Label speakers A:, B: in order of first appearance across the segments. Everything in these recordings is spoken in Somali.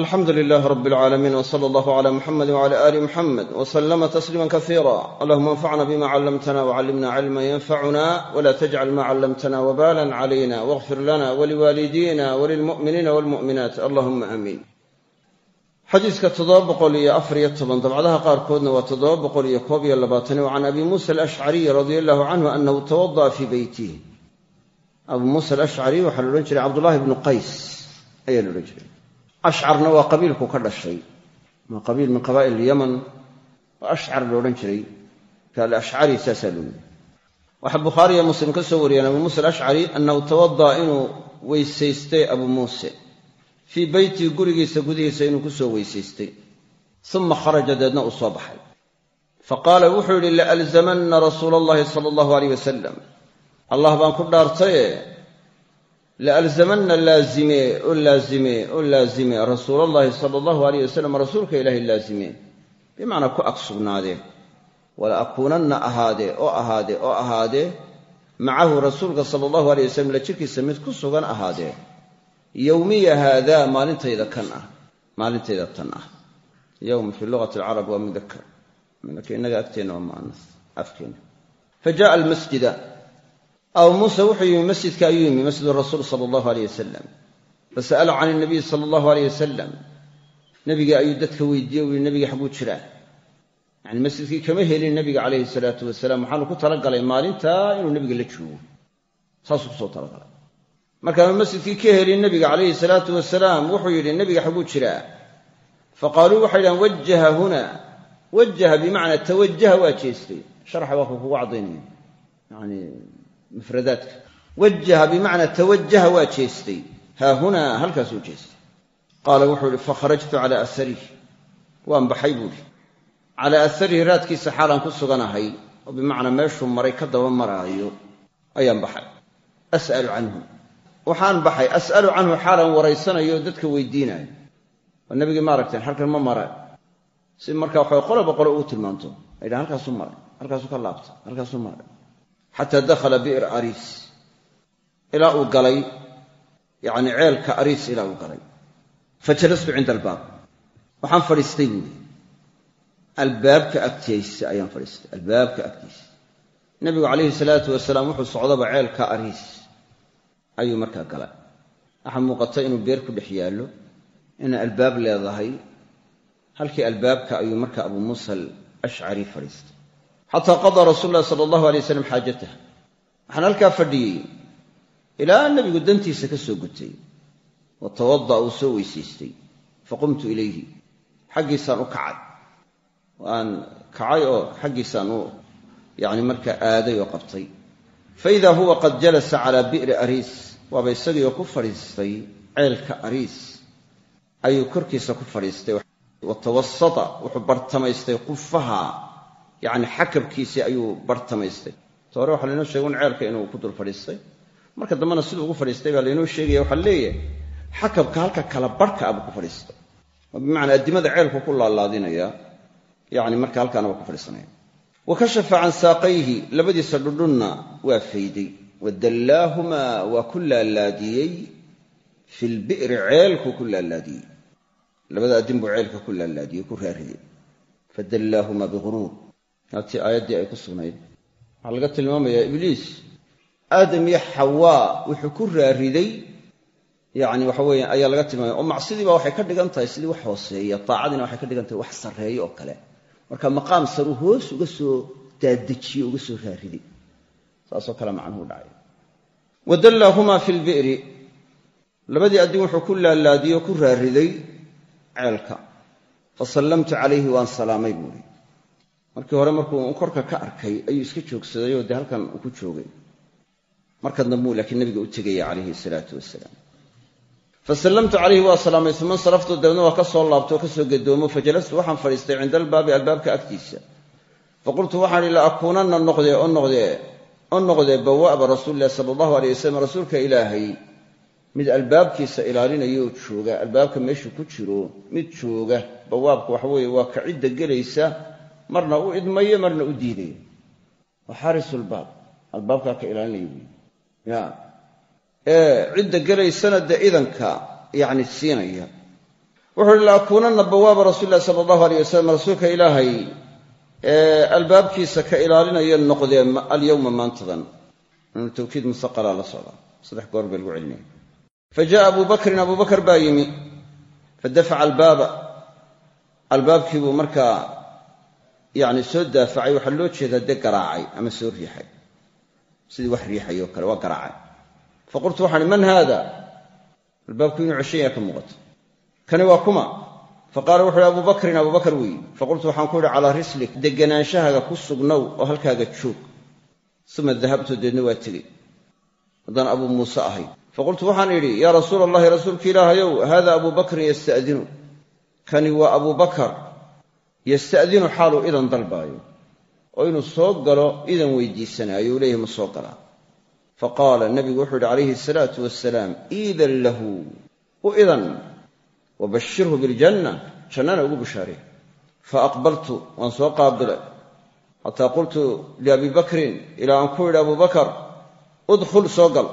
A: alxamdu lilaah rab alcaalamiin w sala allahu cala muxamedi wcala aali muxamed w slama tasliima kasiira allahuma anfacna bima callamtana wcallimna cilma yanfacuna wla tajcal ma callamtana wbalan calayna wاغfir lana waliwaalidina walilmu'miniina walmu'minaat allahuma aamiin xadiiska toddoba boqol iyo afariyo toban dabcadaha qaarkoodna waa toddoba boqol iyo koob iyo labaatan wa can abi muusa alashcariy radia allahu canhu anahu tawada'a fii beytih abuu muusa alashcari waxaa la odhan jiray cabdullahi bnu qays ayaa la odhan jiray ashcarna waa qabiilku ka dhashay. Waa qabiil min qabaa'il yaman oo ashcar la odhan jiray. Kaalashcari saasaa loo waxaa bukhaariyo muslim ka soo wariyeen abuu muusa alashcari annahu tawada'a inuu weysaystay abuu muuse. Fii beytii gurigiisa gudihiisa inuu ku soo weysaystay. Uma kharaja deedna uu soo baxay. Fa qaala wuxuu yidhi laalzamanna rasuula allahi sala allahu aleyh wasalam allah baan ku dhaartaye laalzamanna laazime oo laazime oo laazime rasuulallahi sala allahu aleyh wasalam rasuulka ilaahay laazime bimacnaa ku ag sugnaadee wala akuunanna ahaadee oo ahaadee oo ahaadee macahu rasuulka sala allahu aleyh wasalam la jirkiisa mid ku sugan ahaadee yowmiya haadaa maalintayda kan ah maalintayda tan ah yowm fii luqati alcarab waa mudakar marka innaga agteenna waa mu'anas abu muuse wuxuu yimi masjidka ayuu yimi masjid rasuul sala allahu aleyh wasalam fasa'ala can inabiy sala allahu aleyh wasalam nebiga ayuu dadka weydiiye u yihi nebiga xagguu jiraa yani masjidkii kama helin nebiga calayhi salaatu wasalaam. Waxaanu ku talagalay maalintaa inuu nebiga la joogo. Saasuu ku soo talagalay. Markaanu masjidkii ka helin nebiga calayhi salaatu wasalaam wuxuu yidhi nebiga xagguu jiraa fa qaaluu waxay dhahan wajaha huna. Wajaha bimacnaa tawajaha waa jeestay. Sharxa waa ku kugu mufradaadka. Wajaha bimacnaa tawajaha waa jeestay. Haahunaa halkaasuu jeestay. Qaala wuxuu ihi fakharajtu calaa asarih waan baxay buuhi calaa asarihi raadkiisa xaalaan ku suganahay oo bimacnaa meeshuu maray ka daba maraayo ayaan baxay. As'alu canhu. Waxaan baxay as'alu canhu xaalan waraysanayo dadka weydiinayo oo nabigii ma aragteen halkan ma mara. Si markaa waxay qoloba qolo ugu tilmaanto. Ay dhahan halkaasuu maray halkaasuu ka laabtay halkaasuu maray xataa dakhala bi'r ariis. Ilaa uu galay yacni ceelka ariis ilaa uu galay. Fa jalastu cinda albaab. Waxaan fadhiistay buuri albaabka agtiisa ayaan fadhiistay. Albaabka agtiisa nebigu calayhi salaatu wasalaam wuxuu socdaba ceelka ariis. Ayuu markaa galay. Waxaa muuqata inuu beer ku dhex yaallo inay albaab leedahay. Halkii albaabka ayuu marka abuu muusa alashcari fadhiistay xataa qadaa rasuulu llahi sala allahu alay waslam xaajatah waxaan halkaa fadhiyey ilaa nebigu dantiisa ka soo gutay wa tawada'a uu soo weysaystay faqumtu ilayhi xaggiisaan u kacay. Waan kacay oo xaggiisaan u yacni markaa aaday oo qabtay. Faida huwa qad jalasa calaa bi'ri ariis waaba isagiioo ku fadhiistay ceelka ariis. Ayuu korkiisa ku fadhiistay wa tawasata yacni xakabkiisii ayuu bartamaystay. Ta hore waxaa sheegay un ceelka inuu ku dul fadhiistay marka dambena siduu ugu fadhiistay baa laynoo sheegaya waxaa leeyahay xakabka halka kala barhka abuu ku fadhiistay. Oo bimacnaa addimada ku laalaadinaya yacni marka halkaana waa ku fadhiisanaya. Wa kashafa can saaqayhi labadiisa dhudhunna waa fayday. Wa dallaahumaa waa ku laalaadiyey fi lbi'ri ceelku ku laalaadiyey. Labada addin ceelka ku laalaadiyey ku raariyey. Fadallaahumaa biguruur haatii aayaddii ay ku sugnayd. Waxaa laga tilmaamayaa ibliis. Aadam iyo xawaa wuxuu ku raariday yani waxa weeye ayaa laga tilmaamaya oo macsidiiba waxay ka dhigan tahay sidii wax hooseeya taacadiina waxay ka dhigan tahay wax sarreeyo oo kale. Marka maqaam saruu hoos uga soo daadejiyey uga soo raariday. Saasoo kale macnuhu dhacay. Wa dallaahumaa fi lbi'ri labadii addin wuxuu ku laalaadiyey oo ku raariday ceelka. Fa sallamtu calayhi waan salaamay buuri markii hore markuu korka ka arkay ayuu iska joogsaday oo dee halkan uu ku joogay. Marka dambuu laakiin nabiga u tegaya calayhi salaatu wasalaam fasallamtu calayhi waa salaamay uma insaraftu dabeedna waa ka soo laabto oo ka soo gedoomo fajalastu waxaan fadhiistay cinda albaabi albaabka agtiisa. Faqultu waxaan ihi la akuunanna noqdee oo noqdee oo noqdee bawa'ba rasuulilahi sala allahu aleyh wasalam rasuulka ilaahay. Mid albaabkiisa ilaalinaya oo jooga albaabka meeshuu ku jiro mid jooga bawaabka waxa weeye waa ka cidda gelaysa marna u idmaya marna u diidaya waa xaarisulbaab albaabkaa ka ilaalinaya ya. Ee cidda gelaysana dee idanka yacni siinaya. Wuxuu uhi laakuunanna bawaaba rasuuli illahi sala allahu aleyh wasalam rasuulka ilaahay ee albaabkiisa ka ilaalinayo noqdee alyowma maantadan. Inuu tawkiid la socda. Saddex goor baa lagu celinaya fa ja'a abuu bakrin abuu bakar albaaba. Albaabkii markaa yacni soo daafacay waxaa loo jeedaa dee garaacay ama soo riixay. Sidii wax riixay oo kale waa garaacay. Fa qultu waxaan man haada? Albaabku inuu ceshan yaha ka muuqato. Kani waa kuma. Fa qaala wuxu uhi abuu bakrin abuu bakar weeye faqultu waxaan ku idhi calaa rislik deganaanshahaga ku sugnow oo halkaaga joog. Uma dahabtu deedna waa tegey haddaan abuu muuse ahay faqultu waxaan idhi yaa rasuula allahi rasuulka ilaahayow haada abuu bakrin yasta'dinu? Kani waa abuu bakar yasta'dinu xaaluu idan dalbaayo oo inuu soo galo idan weydiisanaayo uu leeyahy ma soo galaa fa qaala nabigu wuxuu yidhi calayhi asalaatu wasalaam iidan lahu u idan wabashirhu biljanna jannana ugu bishaarey fa aqbaltu waan soo qaabilay. Xataa qultu liabii bakrin ilaa aan ku idhi abuu bakar udkhul soo gal.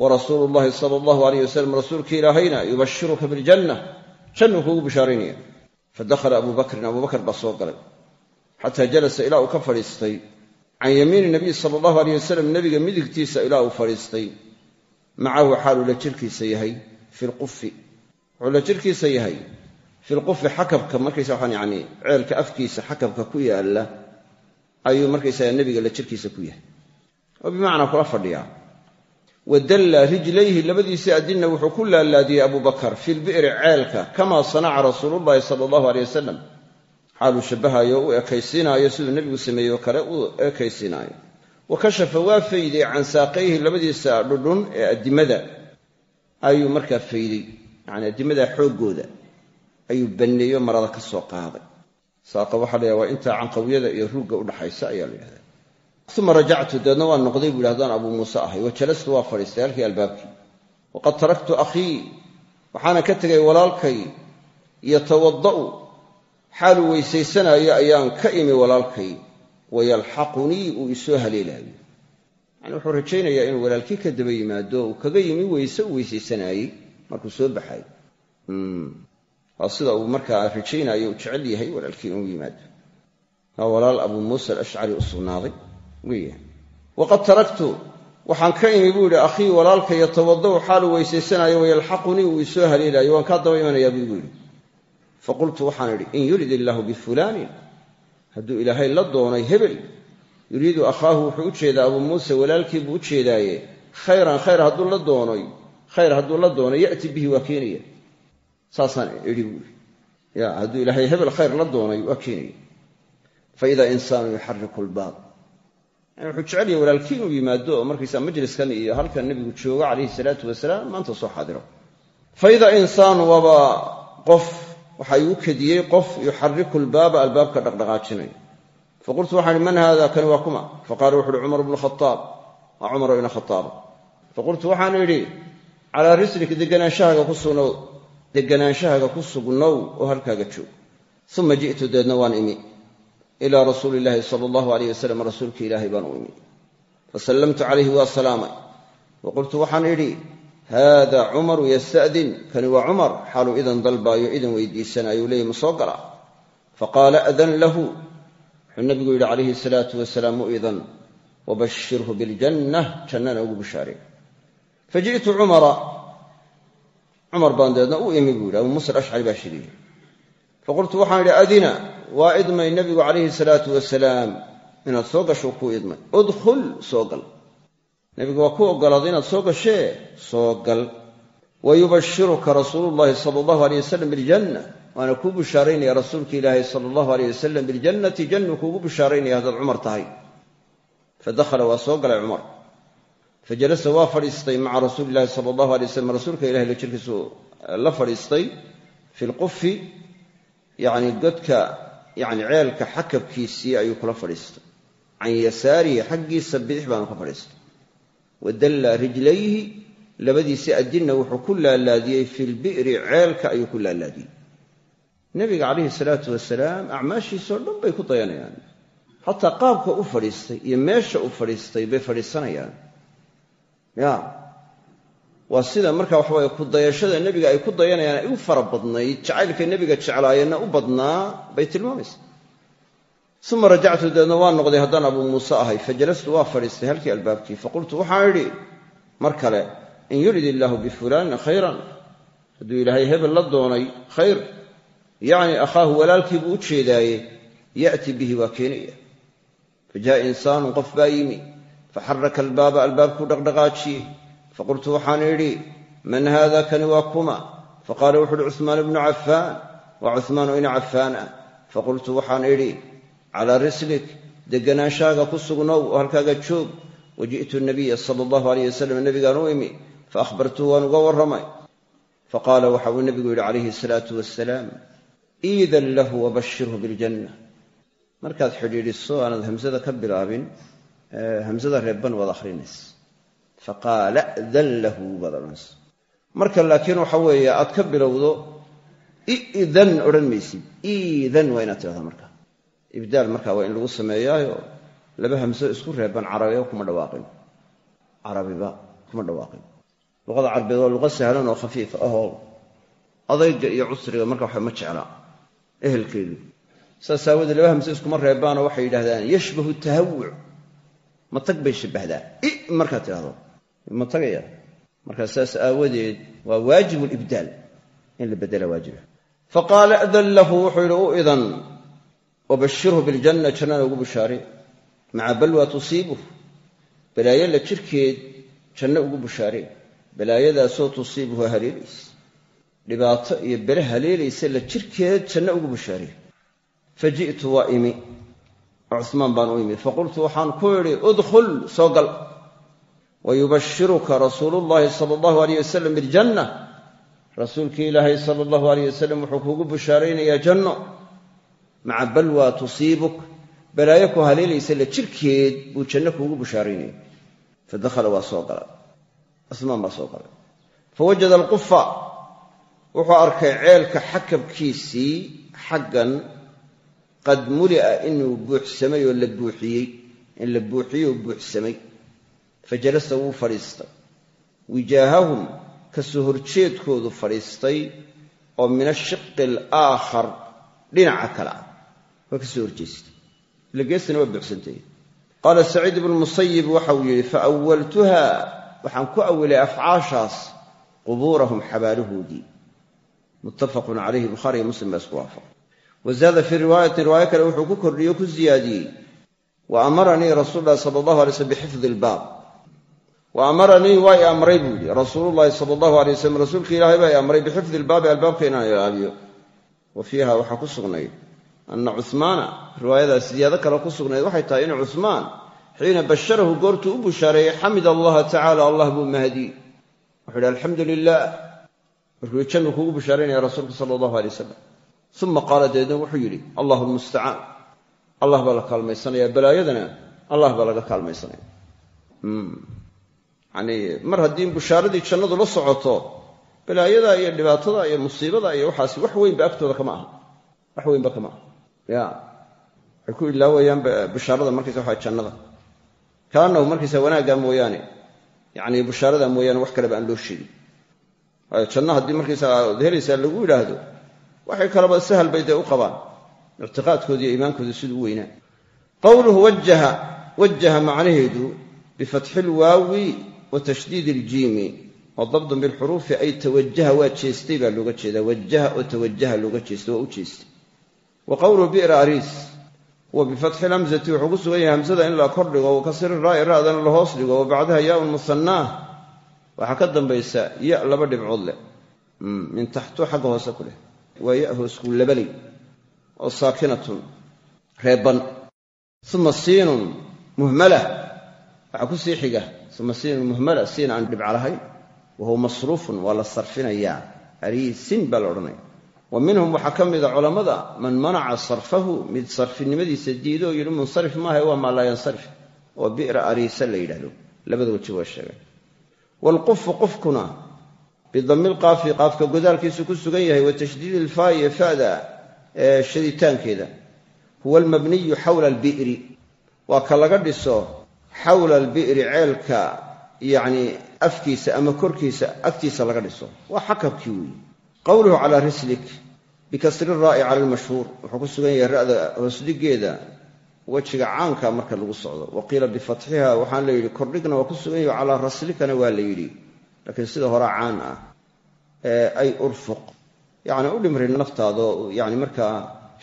A: Wa rasuulu llahi sala allahu alayh wasalam rasuulka ilaahayna yubashiruka biljanna jannuu kuugu fadakhala abuu bakrin abuu bakar baa soo galay xataa jalasa ilaa uu ka fadhiistay can yamiini nabiy sala allahu aleyh wasalam nebiga midigtiisa ilaa uu fadhiistay macahu xaaluu la jirkiisa yahay fi lqufi wuxuu jirkiisa yahay fi lqufi xakabka markaysa waxaan yani ceelka afkiisa xakabka ku yaalla ayuu markaysaga nebiga la jirkiisa ku yahay oo bimacnaa kula fadhiyaa wa dalla rijlayhi labadiisii adinna wuxuu ku laalaadiyey abuu bakar fi lbi'ri ceelka kamaa sanaca rasuulullahi sala allahu aleyh wasalam xaaluu shabbahaayo u ekaysiinaayo siduu nebigu sameeyey oo kale u ekaysiinaayo. Wa kashafa waa fayday can saaqayhi labadiisa dhudhun ee addimada. Ayuu markaa fayday yacni addimadaa xooggooda. Ayuu banneeyo marada ka soo qaaday. Saaqa waxaa la yhaha waa intaa canqawiyada iyo ruugga udhaxaysa ayaa la yidhahdaa uma rajactu dabeedna waan noqday bu yidhi haddaan abuu muuse ahay wa jalastu waa fadhiistay halkii albaabkii waqad taraktu akhii waxaana ka tegay walaalkay yatawada'u xaaluu weysaysanaayo ayaan ka imi walaalkay wayalxaqunii uu isoo haleelaayo yani wuxuu rajaynayaa inuu walaalkii ka daba yimaado uu kaga yimi weyse u weysaysanaayey markuu soo baxay waa sida uu markaa rajaynaayo uu jecel yahay walaalkii inuu yimaado waa walaal abuu muusa alashcari u weya waqad taraktu waxaan ka imi buu yidhi akhii walaalka yatawada'u xaaluu weysaysanaayo wayalxaqunii uu isoo haleelaayo waan kaa daba imanayaa buu igu yidhi. Faqultu waxaan idhi in yurid illaahu bifulaanin hadduu ilaahay la doonay hebel yuriidu akhaahu wuxuu u jeedaa abuu muuse walaalkii buu u jeedaaye khayran khayr hadduu la doonoy khayr hadduu la doonay ya'ti bihi waa keenaya. Saasaan idhi buui ya hadduu doonay wuxuu jecel yahay walaalkii inuu yimaado oo markaysaa majliskan iyo halkan nebigu joogo calayhi salaatu wasalaam maanta soo xaadiro. Faida insaanu waaba qof waxa igu kadiyey qof yuxariku lbaaba albaabka dhaqdhaqaajinaya faqultu waxaan ihi man haada kani waa kuma. Faqala wuxu uhi cumar bnu khaaab waa cumar ibna khaaaba faqultu waxaan idhi calaa rislik deganaanshahaga ku sugnow deganaanshahaga ku sugnow oo halkaaga joog. Uma ji'tu deedna waan imi ilaa rasuuli illaahi sala allahu alayh wasalam rasuulka ilaahay baan u imi fasallamtu calayhi waa wa qultu waxaan idhi haada cumaru yasta'din kani waa cumar xaaluu idan dalbaayo idan weydiisanaayo u leeyay ma soo gala faqaala adan lahu wuxuu nabigu yidhi calayhi salaatu wasalaam u idan wabashirhu biljanna jannana ugu bishaaray faji'tu cumara cumar baan deedna u imi buu yidhi abuu muusa alashcari baa shiriyey faqultu waxaan idhi adina waa idmay nebigu calayhi salaatu wasalaam inaad soo gasho kuu idmay. Udkhul soo gal nebigu waa ku oggolaaday inaad soo gashee soo gal wa yubashiruka sala allahu aleyh wasalam biljanna. Waana kuu bishaaraynaya rasuulka ilaahay sala allahu aleyh wasalam biljannati. Jannuu kuugu bishaaraynaya haddaad cumar tahay. Fadakhala waa soo galay cumar. Fajalasa waa fadhiistay maca rasuuli illahi sala allahu alay wasalam rasuulka ilahay la jirkiisu la fadhiistay fi lqufi yacni godka yacni ceelka xakabkiisii ayuu kula fadhiistay. Can yasaarihi xaggiisa bidix baanu ka fadhiistay. Wa dalla rijlayhi labadiisii adinna wuxuu ku laalaadiyey fi lbi'ri ceelka ayuu ku laalaadiyey. Nebiga calayhi salaatu wasalaam acmaashiisoo dhan bay ku dayanayaan. Xataa qaabka u fadhiistay iyo meesha u fadhiistay bay fadhiisanayaan. Ya waa sida marka waxaweye ku dayashada nebiga ay ku dayanayaan ay u fara badnayd jacaylka nebiga jeclaayeenna u badnaa bay tilmaamaysa uma rajactu dabeedna waa noqday haddaan abuu muuse ahay fajalastu waa fadhiistay halkii albaabkii. Faqultu waxaan idhi mar kale in yurid illaahu bifulaanin khayran hadduu ilaahay hebel la doonay khayr yacni akhaahu walaalkii buu u jeedaaye ya'ti bihi waa keenaya fa jaa'a qof baa yimi. Faxaraka albaaba albaabkuu dhaqdhaqaajiyey faqultu waxaan idhi man haada kani waa kuma faqaala wuxu uhi cuhmaan ibnu cafaan waa cuhmaanu ina cafaan ah faqultu waxaan idhi calaa rislik degganaanshaaga ku sugnow oo halkaaga joog waji'tu nabiya sala allahu alayh wasalam nebigaan u imi faahbartuhu waan uga warramay faqaala waxa uu nebigu yidhi calayhi asalaatu wasalaam iidan lahu wabashirhu biljanna markaad xidhiidhiso hamsada ka bilaabin hamsada reebban waad akhrinaysa faqaala dan lahu baad marka laakiin waxa weeye aad ka bilowdo idan odhan maysid. Iidan waa inaad tidhahda marka. Ibdaal marka waa in lagu sameeyaayo laba hamso isku reeban carabiba kuma dhawaaqin. Carabiba kuma dhawaaqin. Luqada carabeed waa luqa sahlan oo khafiif ahoo adayga iyo cusriga marka waxa ma jeclaa ehelkeedu. Saas laba hamse iskuma reebaanoo waxay yidhahdaan yashbahu tahawuc matag bay shabbahdaa i markaad tidhahdo ma tagaya? Markaa saas aawadeed waa waajibu libdaal in la bedela waajiba faqaala adan lahu wuxuu idan wabashirhu biljanna jannana ugu bushaare maca balwa tusiibuh balaayo la jirkeed janno ugu bushaare balaayadaasoo tusiibuhu haleelaysa dhibaato iyo bele haleelaysa la jirkeed janno ugu bushaare fa waa imi. Cuhmaan baan u imi. Faqultu waxaan ku idhi udkhul soo gal wayubashiruka rasuulu llahi sala allahu alayh wasalam biljanna rasuulkii ilaahay sala allahu alayh wasalam wuxuu kuugu bushaaraynayaa janno maca balwa tusiibuk balaayo ku haleelaysa la jirkeed buu janno kuugu bushaaraynaya fa dakhala waa soo galay cuhmaan baa soo galay fa wajada alqufa wuxuu arkay ceelka xakabkiisii xaggan qad muli'a inuu buuxsamay oo la buuxiyey fa jalasa wuu fadhiistay. Wijaahahum ka horjeedkoodu fadhiistay oo min ashiqi alaakhar dhinaca kale ah waa ka horjeestay. Ila waa buuxsantay qaala saciid ibnu musayib waxauu yidhi fa awaltuha waxaan ku awilay afcaashaas qubuurahum xabaalahoodii muttafaqun calayhi bukhaariiyo muslim baa isku waafaqay wa zaada fii riwaayatin riwaayo kale wuxuu ku kordhiyey o ku siyaadiyey wa amaranii bixifdi ilbaab wa amaranii waa i amray buu yidhi. Rasuulullahi sala allahu alay wasalam rasuulka ilaahay baa i amray bixifdi ilbaabi albaabka inaan ilaaliyo wa fiiha waxaa ku sugnayd ana cuhmaana riwaayadaas siyaado kale ku sugnayd waxay tahay in cuhmaan xiina basharahu goortuu u bushaareeyey xamida allaha tacaala allah buu mahadiyey wuxuu yidhi alxamdu lilah markuu jannu kuugu bushaaraynaya rasuulku sala allahu alay wasalam uma qaala dabeedna wuxuu yidhi allahu lmustacaan allah baa la kaalmaysanaya balaayadana allah baa laga kaalmaysanaya yanii mar haddii bushaaradii jannadu la socoto balaayada iyo dhibaatada iyo musiibada iyo waxaasi wax weynba agtooda kama aha. Wax weynba kama ya. Waxay ku ilaawayaan bushaarada markaysa waxa jannada. Kaanahu markaysa wanaagga mooyaane yacni bushaarada mooyaane wax kaleba aan loo sheegin. Waayo janno haddii markaysa aad helaysaa lagu yidhaahdo waxay kaleba sahal bay dee u qabaan. Ictiqaadkooda iyo iimaankooda siduu u weynaa. Qowluhu wajaha wajaha macnaheedu bifatxi lwaawi wa tashdiidi iljiimi wa dabdun bilxuruufi ay tawajaha waa jeestay baa looga jeedaa wajaha oo tawajaha looga jeestay waa u jeestay wa qowluhu bi'ra ariis wa bifatxi lhamzati wuxuu ku sugan yahay hamsada in la kordhigo wa kasri raa'i ra'dana la hoos dhigo wa bacdaha yaaun musannaah waxaa ka dambaysa ya laba dhibcood leh min taxtu xagga hoose ku leh waa ya hoosku labaley oo saakinatun reeban uma siinun muhmala waxaa ku sii xiga uma siinun muhmala siin aan dhibca lahayn wa masruufun waa la sarfinayaa. Ariisin baa la odhanaya. Wa minhum waxaa ka mida culammada man manaca sarfahu mid sarfinimadiisa diido yidhi munsarif maaha waa maa laa yansarif. Oo bi'ra ariisa la yidhahdo labada weji waa sheegay. Waalqufu qufkuna bidami lqaafi qaafka godaalkiisu ku sugan yahay wa tashdiidi ilfaa'i ee fa'da ee shaditaankeeda huwa almabniyu xawla albi'ri. Waa ka laga dhiso xawla albi'ri ceelka yacni afkiisa ama korkiisa agtiisa laga dhiso. Waa xakabkii weeye qowluhu calaa rislik bikasri raa'i cala almashhuur. Wuxuu ku sugan yahay ra'da hoosdhigeeda wejiga caanka marka lagu socdo. Wa qiila bifatxiha waxaan la yidhi kordhigna waa ku sugan yahi calaa raslikana waa la yidhi. Laakiin sida horaa caan ah ay urfuq yacni u dhimrin naftaadoo yani markaa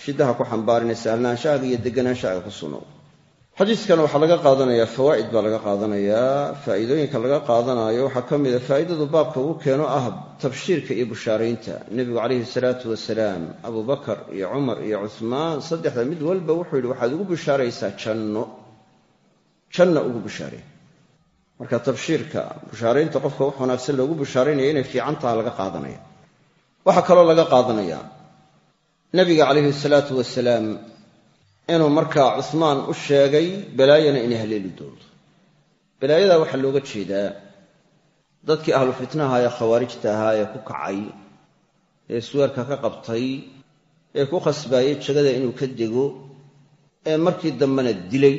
A: shiddaha ku xambaarinay sahlnaanshaaga iyo deganaanshahaga ku sunow xadiidkan waxaa laga qaadanayaa fawaa'id baa laga qaadanayaa faa'iidooyinka laga qaadanayo waxaa ka mida faa'idadu baabka uu keeno ah tabshiirka iyo bushaaraynta. Nebigu calayhi salaatu wasalaam abubakar iyo cumar iyo cuhmaan saddexda mid walba wuxuu yidhi waxaad ugu bushaaraysaa janno janna ugu bushaarey. Marka tabshiirka bushaaraynta qofka wax wanaagsan loogu bushaaraynaya inay fiican laga qaadanaya. Waxaa kaloo laga qaadanaya. Nebiga calayhi salaatu wasalaam inuu markaa cusmaan u sheegay balaayana inay haleeli doonto. Balaayadaa waxaa looga jeedaa dadkii ahlu fitnaha ee khawaarijta ahaa ee ku kacay ee suweerka ka qabtay ee ku khasbaayey jagada inuu ka dego ee markii dambena dilay.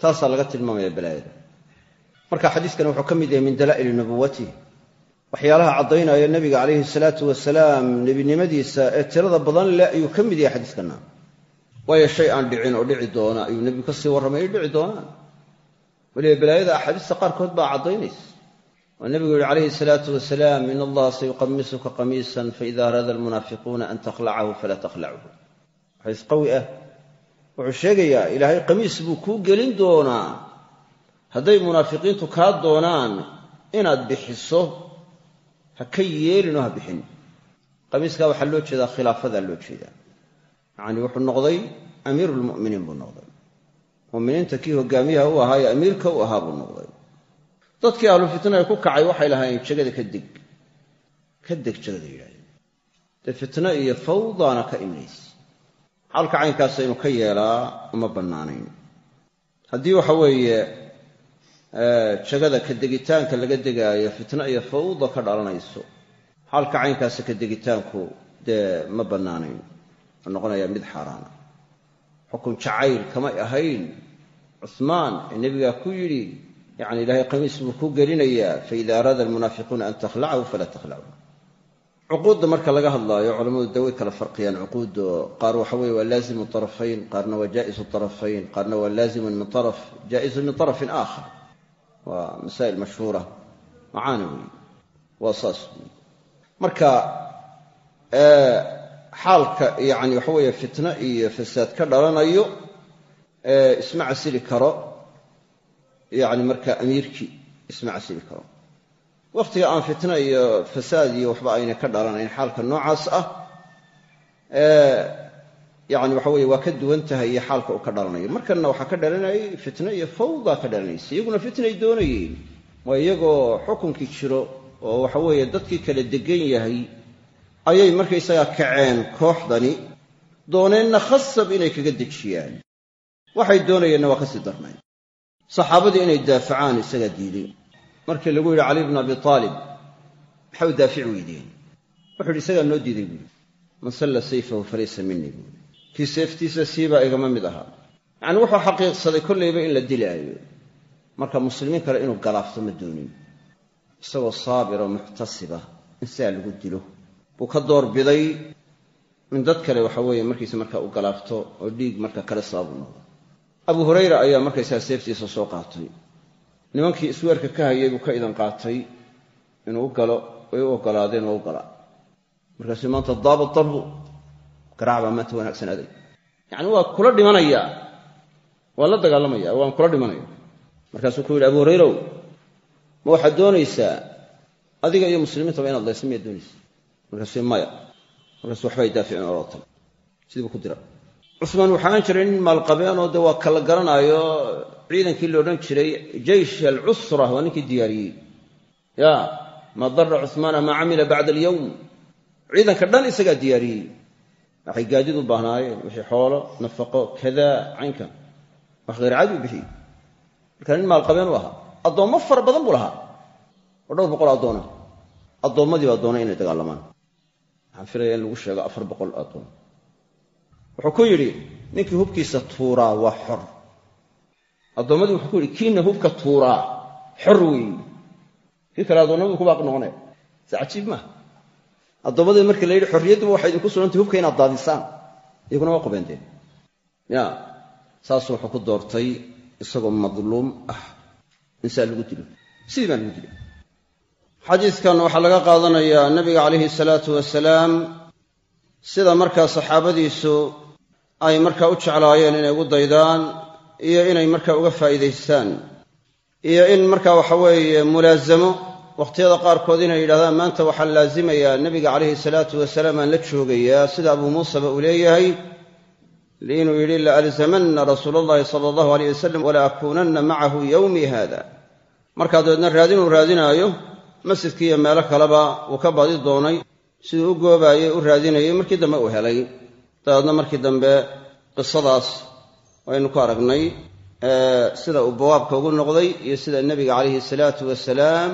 A: Taasaa laga tilmaamaya balaayada. Marka xadiiskani wuxuu ka mid yahay min dalaa'ili nubuwatih waxyaalaha caddaynaya nebiga calayhi salaatu wasalaam nebinimadiisa ee tirada badan leh ayuu ka mid yahay xadiiskana waayo shay aan dhicin oo dhici doona ayuu nebigu ka sii warramay ay dhici doonaan weliba balaayada axaadiista qaarkood baa caddaynaysa. Oo nebigu yihi calayhi salaatu wasalaam in allaha sayuqamisuka qamiisan faida araada almunaafiquuna an takhlacahu falaa takhlachu xadiis qawi ah. Wuxuu sheegayaa ilaahay qamiis buu kuu gelin doonaa. Hadday munaafiqiintu kaa doonaan inaad bixiso ha ka yeelinoo ha bixin. Qamiiskaa waxaa loo jeedaa khilaafadaa loo jeedaa yacni wuxuu noqday amiiru lmu'miniin buu noqday. Mu'miniinta kii hogaamiyaha u ahaa ee amiirka u ahaa buu noqday. Dadkii ahlu fitna ee ku kacay waxay lahaayeen jegada ka deg ka deg jegada yidhahdeen dee fitno iyo fawdaana ka imanaysa xaalka caynkaasa inuu ka yeelaa uma bannaanayn. Haddii waxa weeye jagada ka degitaanka laga degaayo fitno iyo fawda ka dhalanayso xaalka caynkaasa ka degitaanku dee ma bannaanayn wuxuu noqonayaa mid xaaraana xukun jacayl kamay ahayn cuhmaan ee nebigaa ku yidhi yacni ilaahay qamiis buu ku gelinayaa faida araada almunaafiquuna an takhlachu falaa takhlachu cuquudda marka laga hadlaayo culammadu dee way kala farqiyaan cuquuddo. Qaar waxa weye waa laazimu tarafayn qaarna waa jaa'izu tarafayn qaarna waa laazimun min araf jaa'izun min tarafin aakhar. Waa masaa'il mashhuura macaana weeye. Waa saas wey marka xaalka yani waxa weeye fitno iyo fasaad ka dhalanayo isma karo yani marka amiirkii isma karo. Wakhtiga aan fitno iyo fasaad iyo waxba ayna ka dhalanayn xaalka noocaas ah yani waxa weye waa ka duwan tahay iyo xaalka uu ka dhalanayo. Markanna waxaa ka dhalanayay fitno iyo fawda ka dhalanaysa. Iyaguna fitnay doonayeen. Waa iyagoo xukunkii jiro oo waxa weeye dadkii kala degan yahay ayay markaysagaa kaceen kooxdani dooneenna khasab inay kaga dejiyaan. Waxay doonayeenna waa ka sii darnayn. Saxaabadii inay daafacaan isagaa diiday markii lagu yidhi cali bnu abi aalib maxay u daafici weydeen wuxuu yidhi isagaa noo diiday buuri man salla sayfahu falaysa minii buuri kii seeftiisa siibaa igama mid ahaa. Yacni wuxuu xaqiiqsaday kollayba in la dilaayo. Marka muslimiin kale inuu galaafto ma doonin. Isagoo saabiroo muxtasiba in sidaa lagu dilo buu ka doorbiday in dad kale waxa weeye markiisa marka u galaafto oo dhiig marka kale sababu noqdo. Abu hurayra ayaa markaysaa seeftiisa soo qaatay. Nimankii isweerka ka hayay buu ka idan qaatay inuu u galo way u ogolaadeen waa u galaa markaasuu maanta daaba darbu garaac maanta wanaagsan aday. Yacni waa kula dhimanayaa waa la dagaalamaya waan kula dhimanaya. Markaasuu ku yidhi abu hurayrow ma waxaad doonaysaa adiga iyo muslimiintaba inaad laysa miyaad doonaysa markaasuu maya. Markaasu waxbay daaficin orotay sidiibuu ku dira. Cusmaan waxaan jiray nin maalqabeenoo dee waa kala garanaayo ciidankii la odhan jiray jeysh alcusra waa ninkii diyaariyey. Ya maa dara cuhmaana maa camila bacda alyowm ciidanka dhan isagaa diyaariyey. Waxay gaadiid u baahnaayeen wixii xoolo nafaqo kadaa caynkan wax khayr caadi u bixiyey. Marka nin maalqabeen u ahaa addoommo fara badan buu lahaa. Oo dhowr boqol addoona. Addoommadii baa doonay inay dagaalamaan waxaan filaya in lagu sheego afar boqol addoon wuxuu ku yidhi ninkii hubkiisa tuuraa waa xor. Addoommadii wuxuu ku yidhi kiina hubka tuuraa xor weeyi kii kale addoonnimadu ku baaqi noqonaya si cajiib maaha addoommadii markii la yidhi xorriyadduba waxay idinku sugantay hubka inaad daadisaan. Iyaguna waa qubeendeen ya saasuu wuxuu ku doortay isagoo madluum ah. In saa lagu dilo? Sidii baa lagu dilay xadiidkan waxaa laga qaadanayaa nabiga calayhi salaatu wasalaam sida markaa saxaabadiisu ay markaa u jeclaayeen inay ugu daydaan iyo inay markaa uga faa'iidaystaan iyo in markaa waxa weeye mulaasamo wakhtiyada qaarkood inay yidhahdaan maanta waxaan laazimayaa nebiga calayhi salaatu wasalaam aan la joogayaa sida abuu muusaba uu leeyahay inuu yidhi la alzamanna rasuula allahi sala allahu aleyh wasalam wala akuunanna macahu yowmii hada markaa dabeedna raadinuu raadinaayo masjidkii iyo meelo kaleba uu ka badi doonay siduu u goobaayey u raadinayay markii dambe uu helay. Dabeedna markii dambe qisadaas waynu ku aragnay sida uu bawaabka ugu noqday iyo sida nebiga calayhi salaatu wasalaam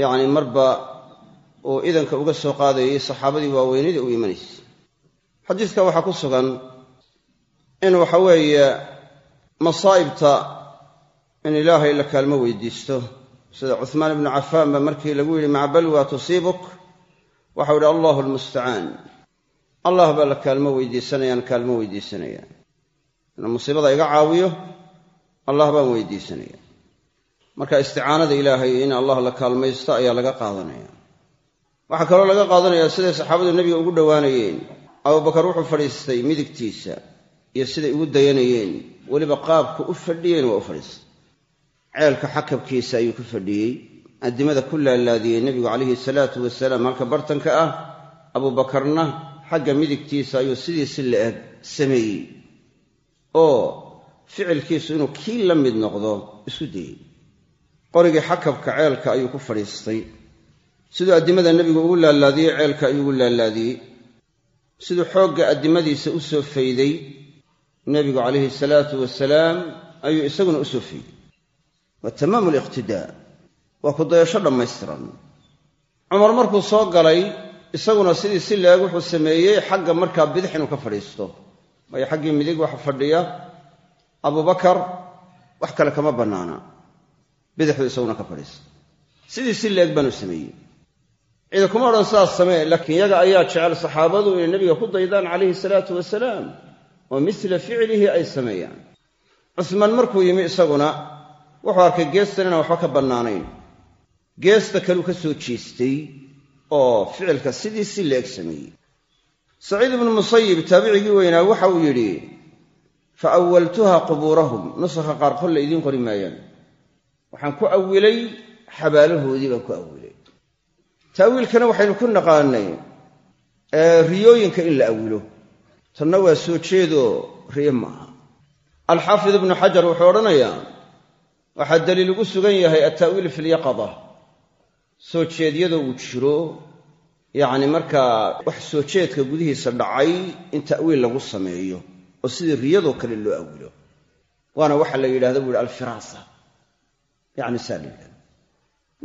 A: yacni marba uu idanka uga soo qaadayay saxaabadii waaweynadii u imanaysay xadiidka waxaa ku sugan in waxa weeye masaa'ibta in ilaahay la kaalmo weydiisto sida cuhmaan ibnu cafaan ba markii lagu yidhi maca balwa tusiibuk. Waxau yidhi allahu almustacaan allah baa la kaalmo weydiisanayaan kaalmo weydiisanaya inuu musiibada iga caawiyo allah baan weydiisanaya marka isticaanada ilaahay in allah la kaalmaysto ayaa laga qaadanaya waxaa kaloo laga qaadanayaa siday saxaabadu nebiga ugu dhowaanayeen. Abubakar wuxuu fadhiistay midigtiisa iyo siday ugu dayanayeen. Weliba qaabka u fadhiyeen waa u fadhiistay ceelka xakabkiisa ayuu ku fadhiyey. Addimada ku laalaadiyey nebigu calayhi salaatu wasalaam halka bartanka ah abuubakarna xagga midigtiisa ayuu sidiisi la eg sameeyey. Oo ficilkiisu inuu kii la mid noqdo isku dayey. Qorigii xakabka ceelka ayuu ku fadhiistay. Siduu addimada nebigu ugu laalaadiyey ceelka ayuu ugu laalaadiyey. Siduu xoogga addimadiisa u soo fayday nebigu calayhi salaatu wasalaam ayuu isaguna u soo fayday waa tamaamu waa ku dayasho dhammaystiran. Cumar markuu soo galay isaguna sidii si leeg wuxuu sameeyey xagga markaa bidix inuu ka fadhiisto. Waayo xaggii midig waxa fadhiya abubakar wax kale kama bannaana. Bidixdu isaguna ka fadhiista sidii si leeg baanu sameeyey. Cida kuma odhan sidaas samee laakiin iyaga ayaa jecel saxaabadu inay nebiga ku daydaan calayhi salaatu wasalaam oo misla ficlihi ay sameeyaan. Cusmaan markuu yimi isaguna wuxuu arkay geestan inaan waxba ka bannaanayn. Geesta kaleu ka soo jeestay oo ficilka sidii si leeg sameeyey saciid ibnu musayib taabicigii weynaa waxa uu yidhi fa awaltuha qubuurahum. Nusakha qaar qolle idiin qori maayaan waxaan ku awilay xabaalahoodii baan ku awilay taawiilkana waxaynu ku naqaanay riyooyinka in la awilo tanna waa soo jeedoo riyo maaha alxaafid ibnu xajar wuxuu odhanayaa waxaa daliil ugu sugan yahay alta'wiil fi lyaqada soo jeedyadoo uu jiro yacni markaa wax soo jeedka gudihiisa dhacay in ta'wiil lagu sameeyo oo sidii riyadoo kale loo awilo waana waxa la yidhahda buu yihi alfiraasa. Yacni saa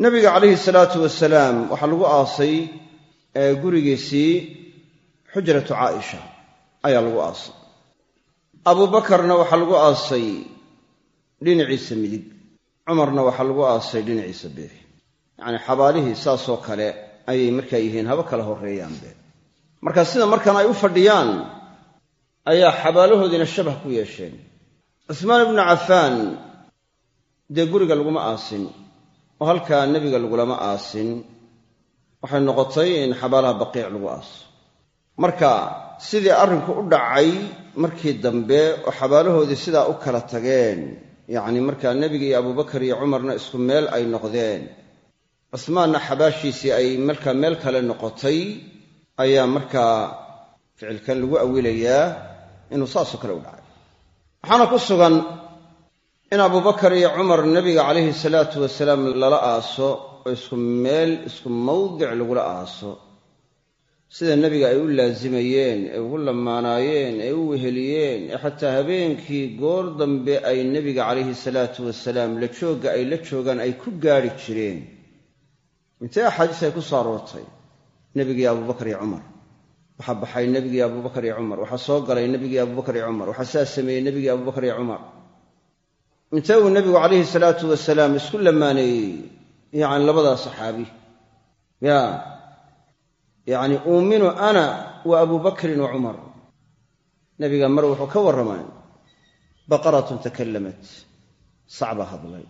A: nabiga calayhi salaatu wasalaam waxaa lagu aasay gurigiisii xujratu caaisha ayaa lagu aasay. Abuubakarna waxaa lagu aasay dhinaciisa midig cumarna waxaa lagu aasay dhinaciisa bidix yacni xabaalihii saasoo kale ayay markaa yihiin haba kala horreeyaanbe marka sida markan ay u fadhiyaan ayaa xabaalahoodiina shabah ku yeesheen. Cusmaan ibnu cafaan dee guriga laguma aasin oo halkaa nebiga lagulama aasin waxay noqotay in xabaalaha baqiic lagu aaso. Marka sidii arrinku u dhacay markii dambe oo xabaalahoodii sidaa u kala tageen yacni markaa nebiga iyo abubakar iyo cumarna isku meel ay noqdeen. Cusmaanna xabaashiisii ay markaa meel kale noqotay ayaa markaa ficilkan lagu awilayaa inuu saasoo kale u dhacay. Waxaana ku sugan in abubakar iyo cumar nebiga calayhi salaatu wasalaam lala aaso oo isku meel isku mawdic lagula aaso sida nebiga ay u laasimayeen ee ugu lamaanaayeen ee u weheliyeen ee xataa habeenkii goor dambe ay nebiga calayhi salaatu wasalaam la joogga ay la joogaan ay ku gaadhi jireen. Intee axaadiis ay ku soo aroortay nebigii abubakar iyo cumar. Waxaa baxay nebigii abubakar iyo cumar. Waxaa soo galay nebigii abubakar iyo cumar. Waxaa saa sameeyey nebigii abubakar iyo cumar. Intee uu nebigu calayhi salaatu wasalaam isku lamaaneeyey yacni labadaa saxaabi. Ya yacni uuminu ana wa abu bakrin wa cumar. Nebiga mar wuxuu ka warramay baqaratun takallamat. Sac baa hadlay.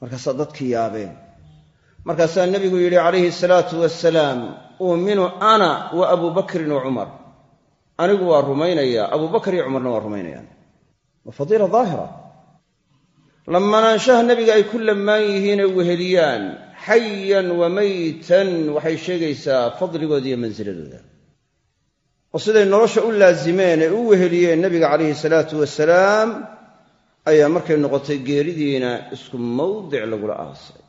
A: Markaasaa dadkii yaabeen. Markaasaa nebigu yidhi calayhi salaatu wasalaam uuminu ana wa abu bakrin wa cumar. Anigu waa rumaynayaa abu bakr iyo cumarna waa rumaynayaan. Waa fadiila daahira. Lamanaanshaha nebiga ay ku lammaan yihiinay weheliyaan xayan wa maytan waxay sheegaysaa fadligooda iyo mansiladooda oo siday nolosha u laasimeen ee u weheliyeen nebiga calayhi salaatu wasalaam ayaa markay noqotay geeridiina isku mawdic lagula aasay.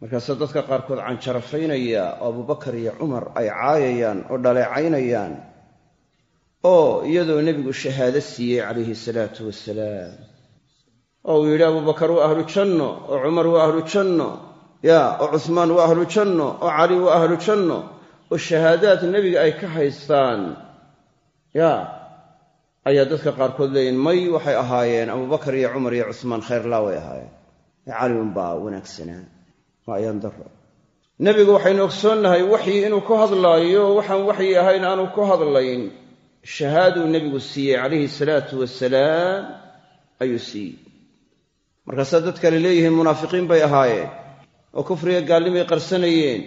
A: Markaase dadka qaarkood canjarafaynaya oo abubakar iyo cumar ay caayayaan oo dhaleecaynayaan oo iyadoo nebigu shahaado siiyey calayhi salaatu wasalaam oo uu yidhi abubakar waa ahlu janno oo cumar waa ahlu janno ya oo cuhmaan waa ahlu janno oo cali waa ahlu janno oo shahaadaad nebiga ay ka haystaan. Ya ayaa dadka qaarkood leeyihiin may waxay ahaayeen abubakar iyo cumar iyo cuhmaan khayrlaa way ahaayeen. Cali unbaa wanaagsanaa waa ayaan daro nebigu waxaynu ogsoonnahay waxyi inuu ku hadlaayo waxaan waxyi ahayn aanu ku hadlayn. Shahaaduu nebigu siiyey calayhi salaatu wasalaam ayuu siiyey. Markaasaa dad kale leeyihiin munaafiqiin bay ahaayeen oo kufriga gaalnimay qarsanayeen.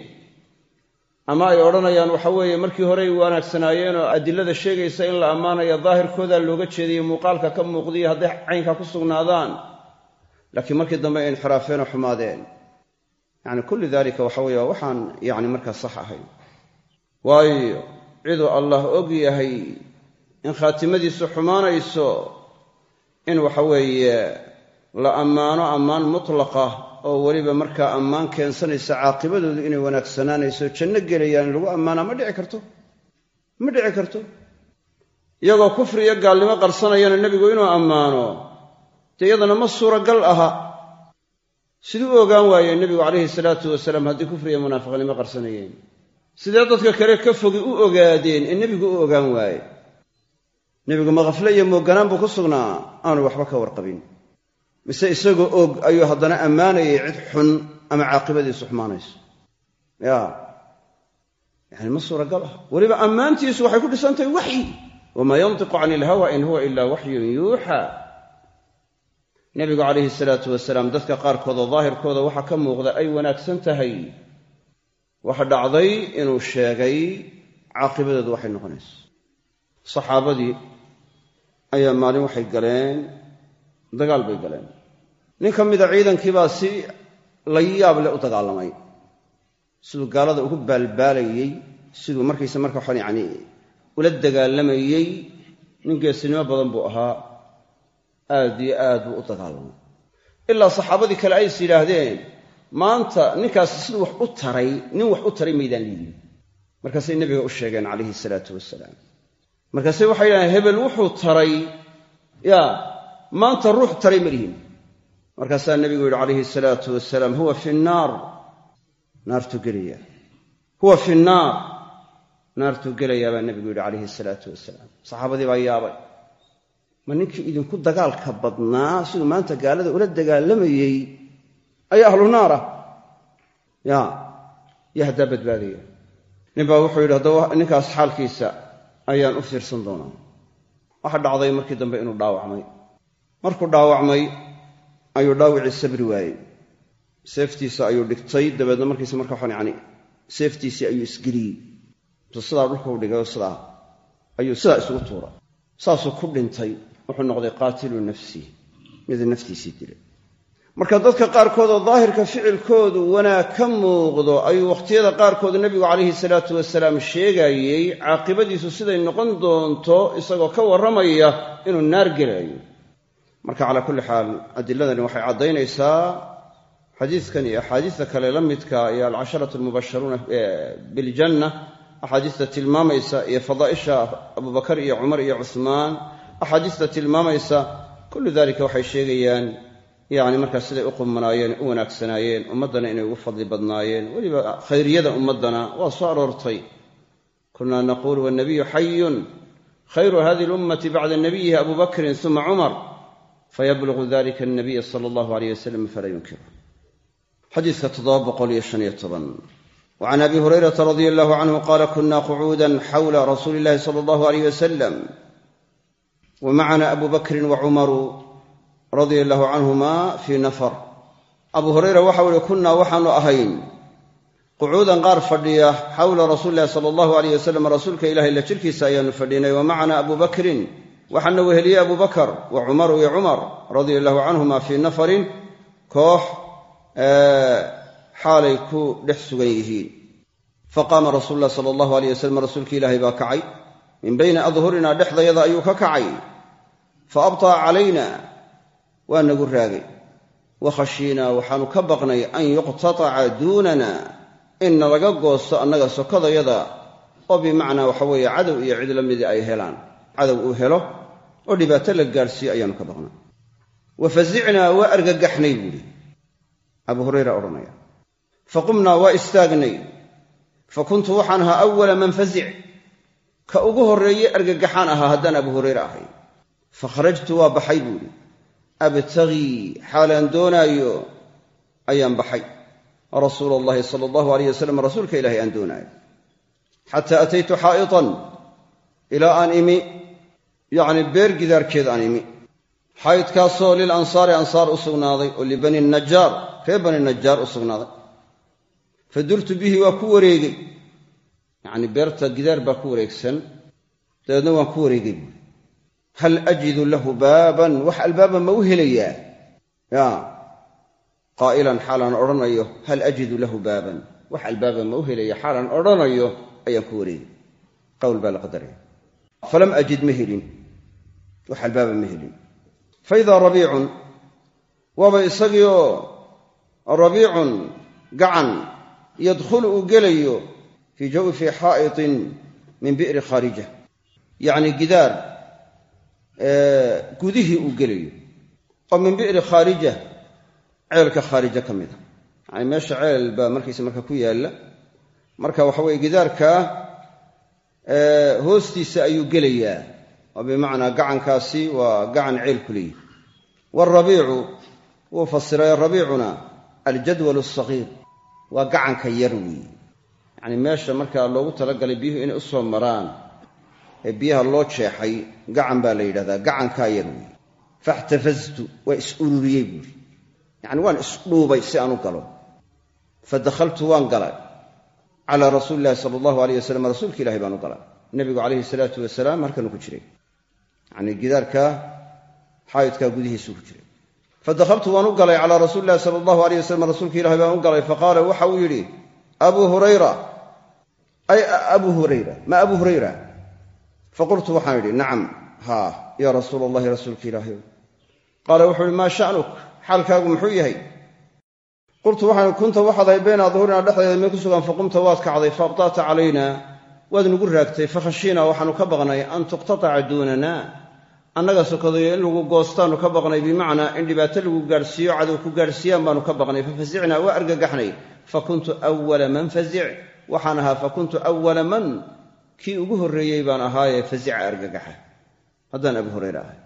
A: Ama ay odhanayaan waxa weeye markii horey wanaagsanaayeen oo adilada sheegaysa in la ammaanaya daahirkoodaa looga jeedayo muuqaalka ka muuqdiyo hadday caynkaa ku sugnaadaan. Laakiin markii dambe ay inxiraafeen oo xumaadeen. Yacni kullu dalika waxa weeye waa waxaan yacni markaa sax ahayn. Waayo ciduu allah og yahay in khaatimadiisu xumaanayso in waxa weeye la ammaano ammaan mutlaqa oo weliba markaa ammaan keensanaysa caaqibadoodu inay wanaagsanaanayso janno gelayaan in lagu ammaanaa ma dhici karto. Ma dhici karto. Iyagoo kufri iyo gaalnimo qarsanayana nebigu inuu ammaano dee iyadana ma suuragal aha. Siduu u ogaan waayeen nebigu calayhi salaatu wasalaam haddii kufri iyo munaafiqnimo qarsanayeen. Sidee dadka kale ka fogi u ogaadeen ee nebigu u ogaan waaye. Nebigu maqafle iyo mooganaan buu ku sugnaa aanu waxba ka warqabin mise isagoo og ayuu haddana ammaanayay cid xun ama caaqibadiisu xumaanayso ya. Yani ma suuragal ah. Weliba ammaantiisu waxay ku dhisantahay waxyi. Wamaa yantiqu cani ilhawa in huwa ilaa waxyun yuuxaa nebigu calayhi salaatu wasalaam dadka qaarkoodoo daahirkooda waxaa ka muuqda ay wanaagsan tahay. Waxa dhacday inuu sheegay caaqibadoodu waxay noqonayso saxaabadii ayaa maalin waxay galeen dagaal bay galeen. Nin ka mida ciidankiibaa si la yaab leh u dagaalamay. Siduu gaalada ugu baalbaalayey siduu markaysa marka waxaan yacni ula dagaalamayey nin geesinimo badan buu ahaa aad iyo aad buu u dagaalamay. Ilaa saxaabadii kale ays yidhaahdeen maanta ninkaasi siduu wax u taray nin wax u taray maydaan liidin markaasay nebiga u sheegeen calayhi salaatu wasalaam markaase waxay yidhahdeen hebel wuxuu taray. Yaa maanta ruux taray ma lihin. Markaasaa nebigu yidhi calayhi salaatu wasalaam huwa fi nnaar. Naartuu gelaya. Huwa fi nnaar. Naartuu gelayaa baa nebigu yidhi calayhi salaatu wasalaam saxaabadii baa yaabay. Ma ninkii idinku dagaalka badnaa siduu maanta gaalada ula dagaalamayey? Ayaa ahlu naar ah ya yo haddaa badbaadaya ninbaa wuxuu yidhi haddaba ninkaas xaalkiisa ayaan u fiirsan doonaa. Waxa dhacday markii dambe inuu dhaawacmay markuu dhaawacmay ayuu dhaawicii sabri waayey. Seeftiisa ayuu dhigtay dabeedna markiisa marka waxaan yani seeftiisii ayuu isgeliyey. Tu sidaa dhulka u dhigay oo sidaa ayuu sidaa isugu tuuray saasuu ku dhintay wuxuu noqday qaatilu nafsih mid naftiisii dilay. Marka dadka qaarkood oo daahirka ficilkoodu wanaag ka muuqdo ayuu wakhtiyada qaarkood nebigu calayhi salaatu wasalaam sheegayey caaqibadiisu siday noqon doonto isagoo ka warramaya inuu naar gelayo marka calaa kulli xaal adiladani waxay caddaynaysaa xadiidkan iyo axaadiista kale la midka iyo alcasharatu almubasharuuna biljanna axaadiista tilmaamaysa iyo fadaa'isha abubakar iyo cumar iyo cuhmaan axaadiista tilmaamaysa kullu dalika waxay sheegayaan yacni markaas siday u qumanaayeen u wanaagsanaayeen ummaddana inay ugu fadli badnaayeen weliba khayriyada ummaddana waa soo aroortay. Kunaa naquulu wannabiyu xayun khayru hadihi lummati bacda nabiyihi abu bakrin uma cumar fayablugu dalika anabiya sala allahu aleyh wasalam falaa yunkiru xadiiska toddoba boqol iyo shan iyo toban wa can abi hurayrata radia allahu canhu qaala kuna qucuudan xawla rasuuli illahi sala allahu aleyh wasalam wa macana abu bakrin wa cumaru radia allahu canhuma fii nafar abu hurayra waxau ihi kunnaa waxaanu ahayn qucuudan qaar fadhiya xawla rasuuli illahi sala allahu aleyh wasalam rasuulka ilahay la jirkiisa ayaanu fadhinay wa macana abu bakrin waxaana weheliyey abu bakar wa cumaru iyo cumar radia allahu canhuma fii nafarin koox xaalay ku dhex sugan yihiin. Faqaama rasuulu llahi sala allahu aleyh wasalam rasuulki ilaahay baa kacay. Min bayni adhurinaa dhexdayada ayuu ka kacay. Fa abtaa calayna waa nagu raagay. Wa khashiinaa waxaanu ka baqnay an yuqtataca duunana in nalaga goosto annaga sokadayada. Oo bimacnaa waxa weeye cadow iyo cid la midii ay helaan. Cadow uu helo oo dhibaato la gaadhsiiyo ayaanu ka baqnay wa fasicnaa waa argagaxnay buuhi abu hurayra odhanaya fa qumnaa waa istaagnay. Fa kuntu waxaan ahaa awala man fazic ka ugu horreeye argagaxaan ahaa haddaan abu hurayre ahay. Fa kharajtu waa baxay buuhi abtagii xaalaan doonaayo ayaan baxay. Rasuula allahi sala allahu aleyh wasalam rasuulka ilaahay aan doonaayo. Xataa ataytu xaa'itan ilaa aan imi yacni beer gidaarkeed aan imi. Xaa'idkaasoo lil ansaari ansaar u sugnaaday oo libani najaar reer bani najaar u sugnaaday. Fa bihi waa ku wareegey yacni beerta gidaar baa ku wareegsan dabeedna waan ku wareegay. Hal ajidu lahu baaban wax albaaba ma u helayaa? Ya qaa'ilan xaalaan odhanayo hal ajidu lahu baaban wax albaaba ma u helaya xaalaan odhanayo ayaan ku wareegay. Qowl baa la qadaraya falam ajid ma helin wax albaaba ma helin. Fa idaa rabiicun waaba isagii oo rabiicun gacan yadkhulu uu gelayo fii jawfi xaa'itin min bi'ri khaarija yacni gidaar gudihii uu gelayo. Oo min bi'ri khaarija ceelka khaarija ka mid a. Yacni meesha ceel baa markiisa marka ku yaalla. Marka waxa weye gidaarkaa hoostiisa ayuu gelayaa oo bimacnaa gacankaasi waa gacan ceel ku leeyihi waalrabiicu wuu fasiray rabiicuna aljadwal asagiir waa gacanka yar weeye yacni meesha markaa loogu talagalay biyuhu inay u soo maraan ee biyaha loo jeexay gacan baa la yidhahdaa gacankaa yar weeye faxtafaztu waa is ururiyey buuri yacni waan isdhuubay si aan u galo. Fa dakhaltu waan galay. Calaa rasuuli illahi sala allahu aleyh wasalam rasuulka ilahi baan u galay. Nebigu calayhi salaatu wasalaam halkanuu ku jiray yacni gidaarkaa xaayidkaa gudihiisuu ku jiray. Fa dakhaltu waan u galay calaa rasuuli illahi sala allahu aleyh wasalam rasuulka ilahi baan u galay faqaala waxa uu yidhi hurayra. Ay abuu hurayra ma abuu hurayra? Faqultu waxaan idhi nacam haa yaa rasuula allahi rasuulka ilaahi qaala wuxuu ihi maa sha'nuk xaalkaagu muxuu yahay? Qultu waxaan kunta waxaad ahay bayna adhuurina dhexdeeda ku sugan faqumta waad kacday faabta'ta calayna waad nugu raagtay fakhashiinaa waxaanu ka baqnay an tuqtataca duunana annaga sokodayo in lagu goostaanu ka baqnay bimacnaa in dhibaato lagu gaadhsiiyo cadow ku gaadhsiiyaan baanu ka baqnay. Fafasicnaa waa argagaxnay. Fa kuntu awala man fazic waxaan ahaa fa kuntu awala man. Kii ugu horreeyey baan ahaayee fazica argagaxa. Haddaan abu hurayre ahay.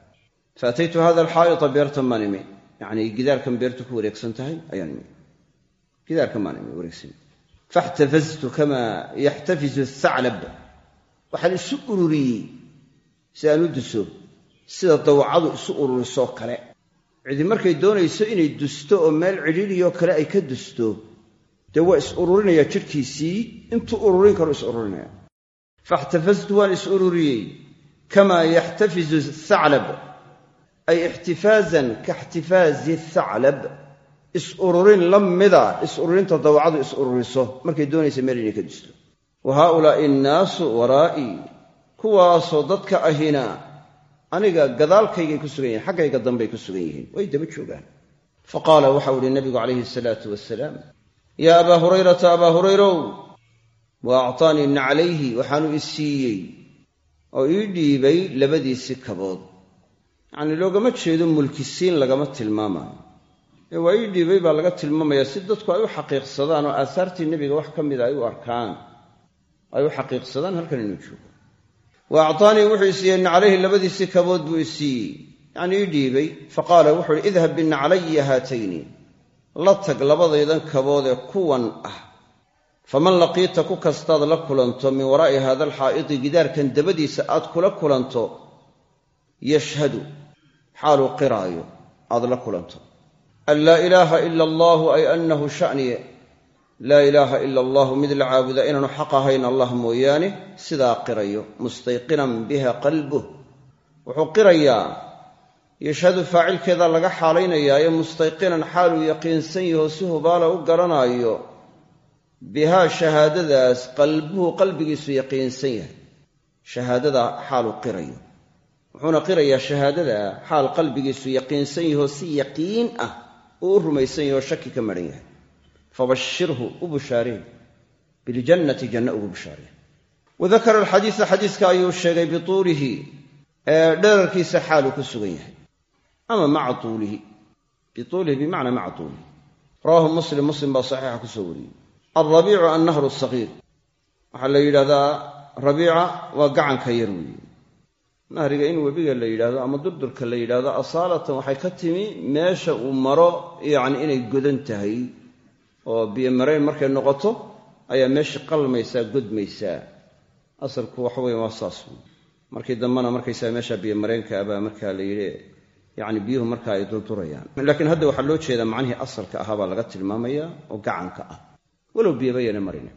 A: Fa hada alxaa'ita beertan baan imi yacnii gidaarkan beertu ku wareegsan tahay ayaan imi gidaarkan baan imi wareegsan. Faxtafaztu kamaa yaxtafizu athaclab waxaan isu ururiyey si aan u duso sida dawacadu isu ururisoo kale. Cidi markay doonayso inay dusto oo meel cidhiidhiyoo kale ay ka dusto dee waa is ururinayaa jidhkiisii. Intuu ururin karo is ururinaya. Faxtafaztu waan is ururiyey kamaa yaxtafizu athaclab ay ixtifaazan kaixtifaazi athaclab is ururin la mida is ururinta dawacadu is ururiso markay doonaysa meel inay ka dusto. Wa haaulaa'i annaasu waraa'ii kuwaasoo dadka ahina aniga gadaalkaygay ku sugan yihiin xaggayga dambay ku sugan yihiin way daba joogaan. Fa qaala waxau ihi nabigu calayhi asalaatu wasalaam yaa abaa hurayrata abaa hurayrow wa actaanii naclayhi waxaanu i siiyey oo ii dhiibay labadiisii kabood. Yacnii loogama jeedo mulkisiin lagama tilmaamaayo ee waa ii dhiibay baa laga tilmaamayaa si dadku ay u xaqiiqsadaan oo aahaartii nebiga wax ka mida ay u arkaan ay u xaqiiqsadaan halkan inuu joogo wa actaanii wuxuu i siiyey naclayhi labadiisii kabood buu i siiyey yacnii ii dhiibay faqaala wuxuu uhi idhab binaclaya haatayni la tag labadaydan kabood ee kuwan ah faman laqiita ku kastaad la kulanto min waraa'i hada alxaa'idi gidaarkan dabadiisa aad kula kulanto yashhadu xaaluu qiraayo aad la kulanto an laa ilaaha ila allaahu ay annahu sha'niye laa ilaaha ila allahu mid la caabuda inaanu xaq ahayn allah mooyaane sidaa qirayo mustayqinan biha qalbuh. Wuxuu qirayaa yashhadu faacilkeedaa laga xaalaynayaa ee mustayqinan xaaluu yaqiinsan yaho si hubaala u garanaayo bihaa shahaadadaas qalbuhu qalbigiisu yaqiinsan yahay. Shahaadada xaaluu qirayo. Wuxuuna qirayaa shahaadada xaal qalbigiisu yaqiinsan yahoo si yaqiin ah uu u rumaysan yahoo shaki ka maran yahay fabashirhu u bushaaree biljannati janna ugu bushaaree wa dakara alxadiisa xadiiska ayuu sheegay bituulihi ee dherarkiisa xaaluu ku sugan yahay ama maca tuulihi bituulihi bimacnaa maca tuulihi rawaahu muslim muslim baa saxiixa ku soo wariyey alrabiicu annahru sagiir waxaa la yidhahdaa rabiica waa gacanka yar weeye nahriga in webiga la yidhaahdo ama durdurka la yidhaahdo asaalatan waxay ka timi meesha uu maro yacni inay godan tahay oo biyo marayn markay noqoto ayaa meesha qalmaysaa godmaysaa asalku waxa weeye waa saas. Markii dambena markaysaa meesha biyo mareenka abaa markaa la yidhi yacni biyuhu markaa ay durdurayaan laakiin hadda waxaa loo jeedaa macnihii asalka ahaa baa laga tilmaamaya oo gacanka ah. Walow biyaba yana marina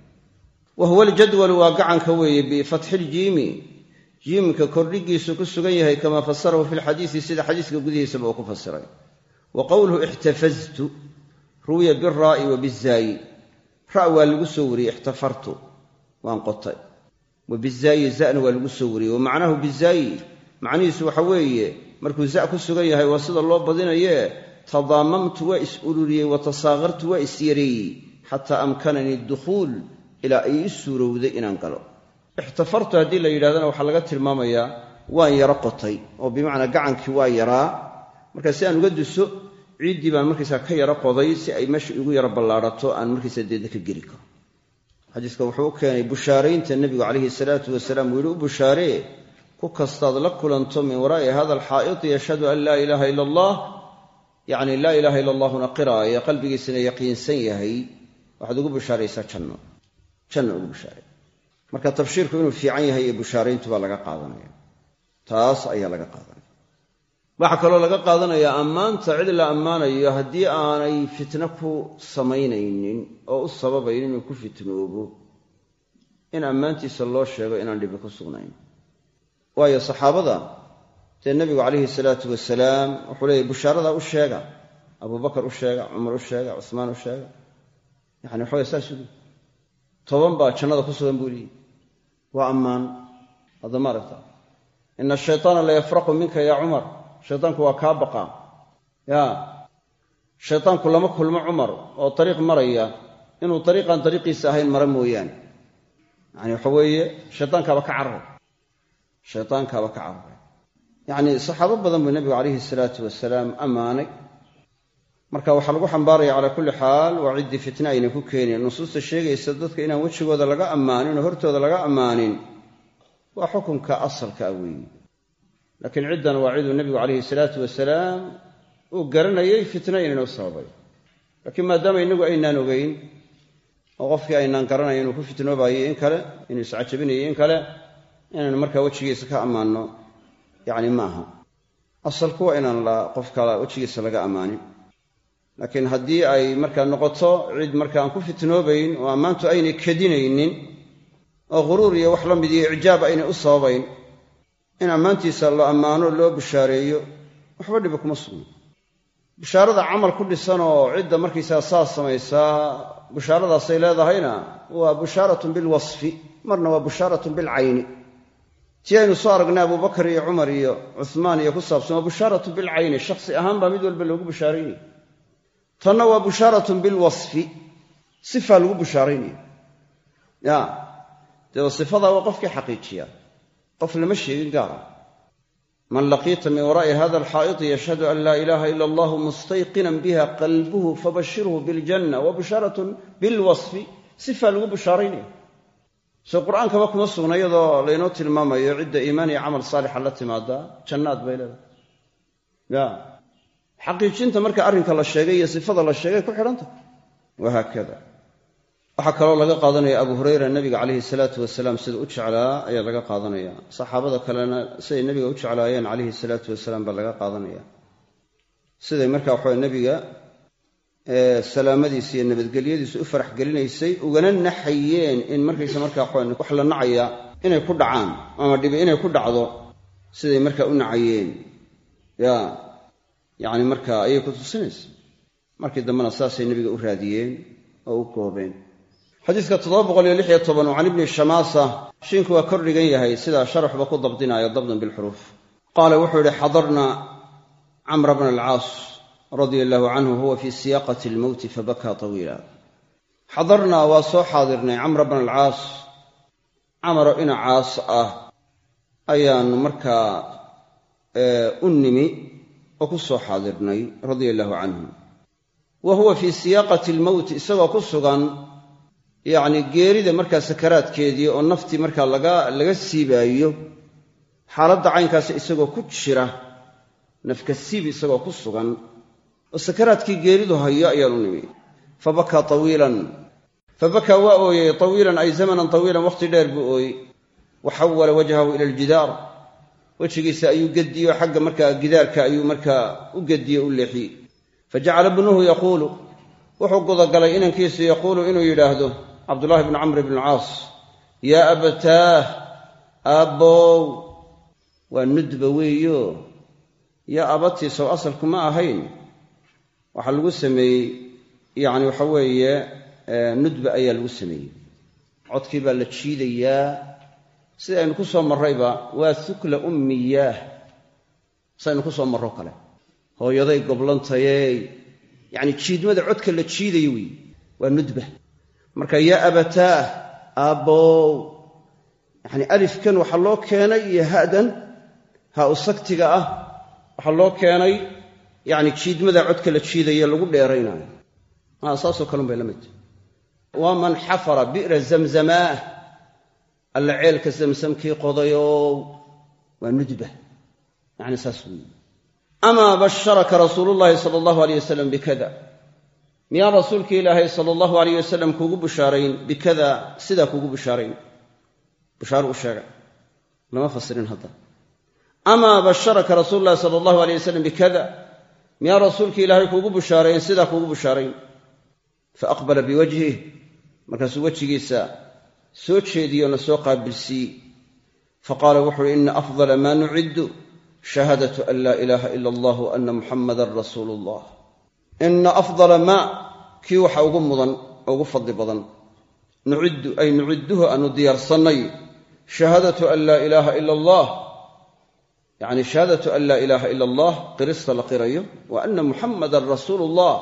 A: wa aljadwalu waa gacanka weeye bifatxiljiimi jiimka kordhigiisu ku sugan yahay kamaa fasarahu fi lxadiisi sida xadiiska gudihiisaba uu ku fasiray wa qowluhu ixtafaztu ruwiya biraa'i wa bizaayi ra' waa lagu soo wariyey ixtafartu. Waan qotay. Wa za'na waa lagu soo wariyey. Wa macnaahu bizaayi macnihiisu waxa weeye markuu za' ku sugan yahay waa sida loo badinayee tadaamamtu waa is ururiyey wa tasaaqartu waa is yareeyey xataa amkananii dukhuul ilaa ay i suurowday inaan galo. Ixtafartu haddii la yidhahdana waxaa laga tilmaamayaa waan yaro qotay oo bimacnaa gacankii waa yaraa. Marka si aan uga duso ciiddii baan markaysaa ka yaro qoday si ay meesha igu yaro ballaadhato aan markaysaa deedna ka geli karo. Xadiiska wuxuu u keenay bushaaraynta nebigu calayhi salaatu wasalaam uu u bushaaree ku kastaad la kulanto min waraa'i hada alxaa'iti yashhadu an laa ilaaha ila allah yacni laa ilaaha ila allahuna qiraaya qalbigiisana yaqiinsan yahay. Waxaad ugu bushaaraysaa janno. Janno ugu bushaaray marka tabshiirku inuu fiican yahay iyo bushaarayntu baa laga qaadanaya. Taas ayaa laga qaadanaya waxaa kaloo laga qaadanayaa ammaanta cid la ammaanayo haddii aanay fitno ku samaynaynin oo u sababayn inuu ku fitnoobo in ammaantiisa loo sheego inaan dhibi ku sugnayn. Waayo saxaabada dee nebigu calayhi salaatu wasalaam wuxuu leeyahy bushaaradaa u sheega abubakar u sheega cumar u sheega cusmaan u sheega yani waxaway saas uli toban baa jannada ku sugan buu leeyihi waa ammaan. Hadda ma aragta. Ina ashaytaana la yafraqu minka yaa cumar shaytaanku waa kaa baqaa ya shaytaanku lama kulmo cumar oo dariiq maraya. Inuu dariiqaan dariiqiisa ahayn mara mooyaane. Yani waxa weeye shaytaankaaba ka cararay shaytaankaaba ka cararay yacni saxaabo badan buu nebigu calayhi salaatu wasalaam ammaanay. Marka waxaa lagu xambaaraya calaa kulli xaal waa ciddii fitne ayna ku keenin. Nusuusta sheegaysa dadka inaan wejigooda laga ammaanin oo hortooda laga ammaanin. Waa xukunka asalka ah weeye laakiin ciddan waa ciduu nebigu calayhi salaatu wasalaam uu garanayay fitna inaynu sababay. Laakiin maadaama innagu aynaan ogeyn oo qofkii aynaan garanayn inuu ku fitnoobaayey in kale inuu iscajabinayay in kale inaynu markaa wejigiisa ka ammaanno yacni ma aha. Asalku waa inaan qofka wejigiisa laga ammaanin. Laakiin haddii ay markaa noqoto cid marka aan ku fitnoobayn oo ammaantu aynay kedinaynin oo ghuruur iyo wax la mid iyo icjaab aynay u sababayn in ammaantiisa la ammaano loo bushaareeyo waxba dhibi kuma sugna bushaarada camal ku dhisan oo cidda markaysaga saas samaysaa bushaaradaasay leedahayna waa bushaaratun bilwasfi marna waa bushaaratun bilcayni tii aynu soo aragnay abubakar iyo cumar iyo cuhmaan iyo ku saabsan waa bushaaratun bilcayni shakhsi ahaan baa mid walba loogu bushaaraynaya tanna waa bushaaratun bilwasfi sifaa lagu bushaaraynaya ya dee sifadaa waa qofkii xaqiijiya qof lama sheegin gaara. Man laqiita min waraa'i hada alxaa'iti yashhadu an laa ilaaha ila allahu mustayqinan biha qalbuhu fabashirhu biljanna wa bushaaratun bilwasfi. Sifaa lagu bushaaraynaya soo qur'aankaba kuma sugna iyadoo laynoo tilmaamayo cidda iimaan iyo camal saalixa la timaada jannaad bay leedahay. Ya. Xaqiijinta marka arrinka la sheegay iyo sifada la sheegay ku xidhanta wahaakada waxaa kaloo laga qaadanaya abu hurayra nebiga calayhi salaatu wasalaam sida u jeclaa ayaa laga qaadanaya. Saxaabada kalena siday nebiga u jeclaayeen calayhi salaatu wasalaam baa laga qaadanaya. Siday marka waxawe nebiga salaamadiisa iyo nabadgelyadiisa u farax gelinaysay ugana naxayeen in markaysa markaa wax la nacaya inay ku dhacaan ama dhibi inay ku dhacdo siday markaa u nacayeen. Ya yacni marka ayay ku tusinaysa. Markii dambena saasay nebiga u raadiyeen oo u koobeen xadiiska oo can ibni shamaasa shiinku waa kor dhigan yahay sidaa sharaxba ku dabdinaayo dabdan bilxuruuf qaala wuxuu yihi xadarna camra bna alcaas radia allahu canhu huwa fii siyaaqati almowti fabakaa tawiila. Xadarnaa waa soo xaadirnay camra bna alcaas. Camaro ina caas ah ayaannu markaa u nimi oo ku soo xaadirnay radia allahu canhu. Wa huwa fii siyaaqati almowti isagoo ku sugan yacni geerida markaa sakaraadkeedii oo naftii markaa laga siibaayo xaaladda caynkaas isagoo ku jira nafka siib isagoo ku sugan oo sakaraadkii geeridu hayo ayaan u nimi fa bakaa tawiilan. Fa bakaa waa ooyey tawiilan ay zamanan tawiilan wakhti dheer buu ooyey. Wa xawala wajhahu ila aljidaar. Wejigiisa ayuu gediyo xagga markaa gidaarka ayuu markaa u gediye u leexiyey fa jacala ibnuhu yaquulu. Wuxuu gudagalay inankiisu yaquulu inuu yidhaahdo cabdullaahi bnu camr bn alcaas yaa abataah aabbow waa nudba weeyo. Yaa abatiisow asalku ma ahayn. Waxaa lagu sameeyey yacni waxa weeye nudba ayaa lagu sameeyey. Codkii baa la jiidayaa. Sida aynu ku soo marrayba waa hukla ummiyaah saynu ku soo marro kale. Hooyaday goblantayey yacni jiidmada codka la jiidayo weeye waa nudba marka yaa abataah aabbow yacni alifkan waxaa loo keenay iyo ha'dan ha u saktiga ah waxaa loo keenay yacni jiidmada codka la jiidaye lagu dheeraynaayo maa saasoo kalun bay la waa man xafara bi'ra zamzamaah alla ceelka zamsamkii qodayow waa nudba. Yacni saas weeye. Amaa basharaka rasuulullaahi sala allahu aleyh wasalam bikada miyaan rasuulka ilaahay sala allahu aleyh wasalam kuugu bushaarayn bikada sidaa kuugu bushaarayn. Bushaaro u sheegay. Lama fasirin hadda. Amaa basharaka rasuulu sala allahu aleyh wasalam bikada miyaan rasuulka ilaahay kuugu bushaarayn sidaa kuugu bushaarayn. Fa aqbala biwajhih markaasuu wejigiisa soo jeediyona soo qaabilsiiyey. Fa qaala wuxu uhi ina afdala maa nuciddu shahaadatu an laa ilaaha ila allah wa ana muxammadan rasuulu allah ina afdala maa kii waxa ugu mudan oo ugu fadli badan. Nuciddu ay nucidduhu aanu diyaarsannay shahaadatu an laa ilaaha ila allah. Yacni shahaadatu an laa ilaaha ila allah qirista la qirayo. Wa ana muxammadan rasuulu ullah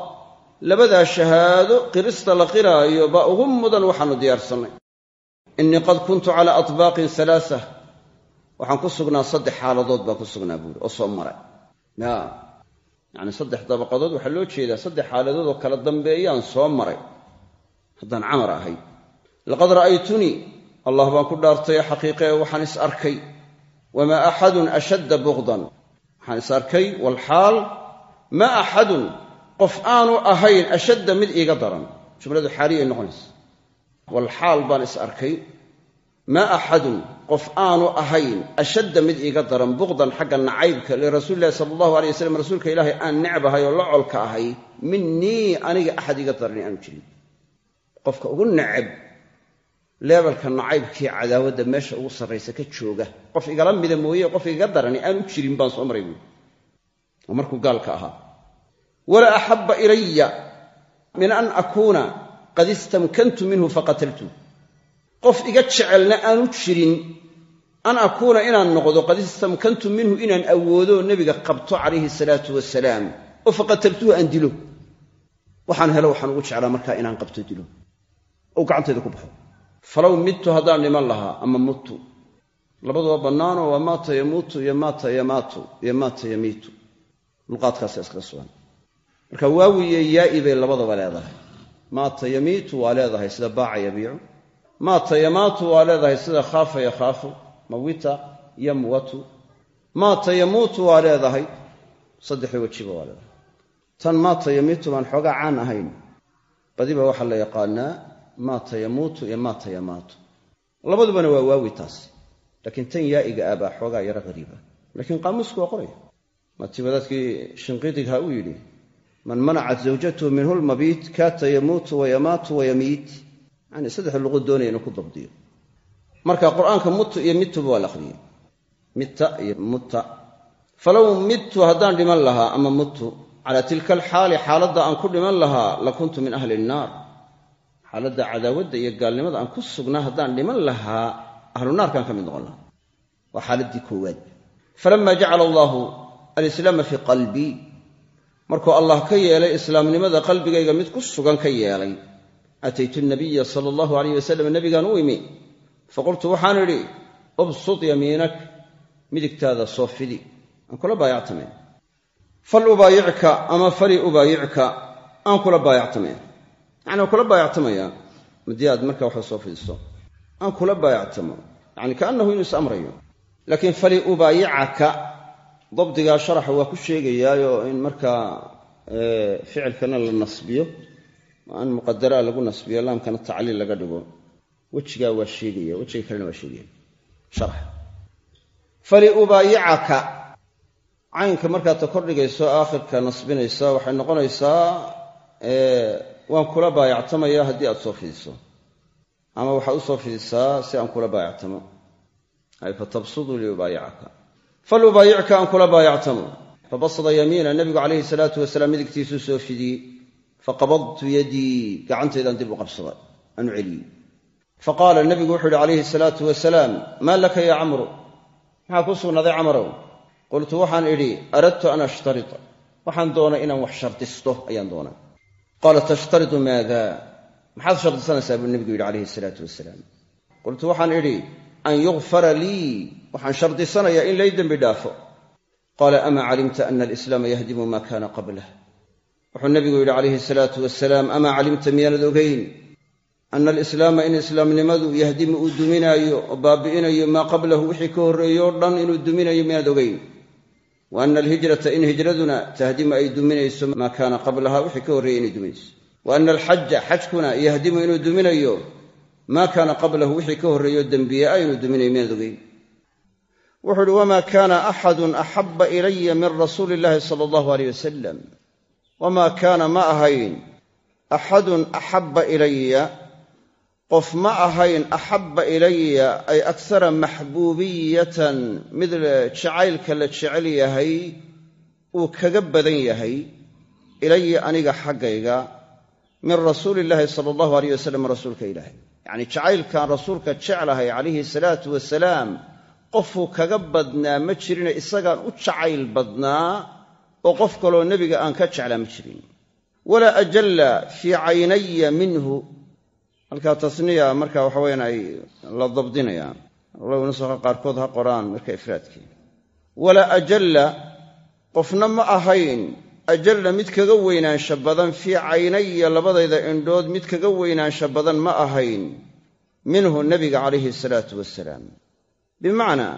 A: labadaa shahaado qirista la qiraayo baa ugu mudan waxaanu diyaarsannay innii qad kuntu calaa atbaaqin alaasa waxaan ku sugnaa saddex xaaladood baan ku yacni saddex dabaqadood waxaa loo jeedaa saddex xaaladood oo kala dambeeyaan soo maray. Haddaan camar ahay laqad ra'aytunii allah baan ku dhaartay xaqiiqe waxaan is arkay. Wamaa axadun ashadda buqdan. Waxaan is arkay walxaal maa axadun qof aanu ahayn ashadda mid iiga daran. Jumladu xaaliyay noqonaysa. Walxaal baan is arkay maa axadun qof aanu ahayn ashadda mid iiga daran buqdan xagga nacaybka lirasuulilahi sala allahu alay wasalam rasuulka ilaahay aan necbahay oo la colka ahay minii aniga axad iiga darani aanu jirin. Qofka ugu necab leebalka nacaybkii cadaawadda meesha ugu sarraysa ka jooga qof igala mida mooye qof igaga darani aanu jirin baan soo maray buui oo markuu gaalka ahaa. Wala axabba ilaya min an akuuna qad istamkantu minhu faqataltu qof iga jecelna aanu jirin an akuuna inaan noqdo qad istamkantu minhu inaan awoodo nebiga qabto calayhi salaatu wasalaam oo faqataltuhu aan dilo. Waxaan helo waxaan ugu jeclaa markaa inaan qabto dilo. Ou gacantayda ku baxo. Falow midtu haddaan dhiman lahaa ama muttu. Labaduba bannaanoo waa maata yamuutu iyo maata yamaatu iyo maata yamiitu luqaadkaasa iskala sugan. Marka waawiyo yaa'i bay labadaba leedahay. Maata yamiitu waa leedahay sida baaca yabiicu maata yamaatu waa leedahay sida khaafa yakhaafu mawita yamwatu maata yamuutu waa leedahay saddexda wejiba waa leedahay. Tan maata yamiitu baan xoogaa caan ahayn. Badiba waxaa la yaqaanaa maata yamuutu iyo maata yamaatu labadubana waa waawi taasi laakiin tan yaa'iga ah baa xoogaa yaro qariiba. Laakiin qaamuusku waa qoraya. Maatii wadaadkii shinqiidigha uu yidhi man manacat zawjatuhu minhu lmabiit kaata yamuutu wayamaatu wayamiit yani saddexda luqo doonaya inuu ku dabdiyo. Marka qur'aanka mutu iyo mituba waa la aqriyey mitta iyo mutta falow midtu haddaan dhiman lahaa ama mutu calaa tilka alxaali xaaladda aan ku dhiman lahaa la kuntu min ahli innaar xaaladda cadaawadda iyo gaalnimada aan ku sugnaa haddaan dhiman lahaa ahlu naarkaan ka mid noqon lahaa. Waa xaaladdii koowaad. Falama jacala allaahu alislaama fii qalbii. Markuu allah ka yeelay islaamnimada qalbigayga mid ku sugan ka yeelay ataytu nabiya sala allahu alayh wasalam nabigaan u imi faqultu waxaan idhi ubsud yamiinak midigtaada soo fidi aan kula baayactameen fal ubaayicka ama fali ubaayicka aan kula baayactameen yani waan kula baayactamayaa madii aad markaa waxa soo fidiso aan kula baayactamo yani kaannahu inuu is amrayo laakiin fali ubaayicaka dabdigaa sharaxa waa ku sheegayaayo in markaa ficilkana la nasbiyo aan muqadaraa lagu nasbiyo laamkana tacliil laga dhigo. Wejigaa waa sheegaya wejiga kalena waa sheegaya. Sharax fali ubaayicaka. Caynka markaad ta kordhigayso aakhirka nasbinaysa waxay noqonaysaa waan kula baayactamaya haddii aad soo fidiso. Ama waxaad u soo fidisaa si aan kula baayactamo ay fatabsudu liubaayicaka fal ubaayicka aan kula baayactamo fabasada yamiina nebigu calayhi salaatu wasalaam midigtiisuu soo fidiyey faqabadtu yadii gacantaydaan dib u qabsaday aanu celiyey faqaala nebigu wuxuu yidhi calayhi salaatu wasalaam maa laka yaa camru maxaa kuu sugnaaday camarow qultu waxaan idhi aradtu an ashtarita waxaan doonay inaan wax shardisto ayaan doonay qaala tashtaridu maada maxaad shardisanaysaa buu nebigu yidhi calayhi salaatu wasalaam qultu waxaan idhi an yukfara lii waxaan shardisanayaa in lay dembi dhaafo qaala amaa calimta ana alislaama yahdimu maa kaana qablah wuxuu nebigu yidhi calayhi salaatu wasalaam amaa calimta miyaanad ogayn ana alislaama in islaamnimadu yahdimu uu duminaayo oo baabi'inayo maa qablahu wixii ka horreeyo o dhan inuu duminayo miyaanad ogayn wa ana alhijrata in hijraduna tahdimu ay duminayso maa kaana qablaha wixii ka horreeyey inay duminayso. Wa ana alxaja xajkuna yahdimu inuu duminayo maa kaana qablahu wixii ka horreeyo dembiye a inuu duminayo miyaanad ogeyn? Wuxuu uhi wamaa kaana axadun axabba ilaya min rasuuli illahi sala allahu aleyh wasalam wamaa kaana ma ahayn axadun axabba ilaya qof ma ahayn axabba ilaya ay aksara maxbuubiyatan mid jacaylka la jecel yahay uu kaga badan yahay ilaya aniga xaggayga min rasuuli illaahi sala allahu aleyh wasalam rasuulka ilaahay yacni jacaylkaan rasuulka jeclahay calayhi salaatu wasalaam qofuu kaga badnaa ma jirine isagaan u jacayl badnaa oo qof kaloo nebiga aan ka jeclaa ma jirin. Walaa ajalla fii caynaya minhu. Halkaa tasniya marka waxa weyaan ay la dabdinayaan. Low nusakha qaarkood ha qoraan marka ifraadkii walaa ajalla qofna ma ahayn ajalla mid kaga weynaansha badan fii caynaya labadayda indhood mid kaga weynaansha badan ma ahayn. Minhu nebiga calayhi salaatu wasalaam bimacnaa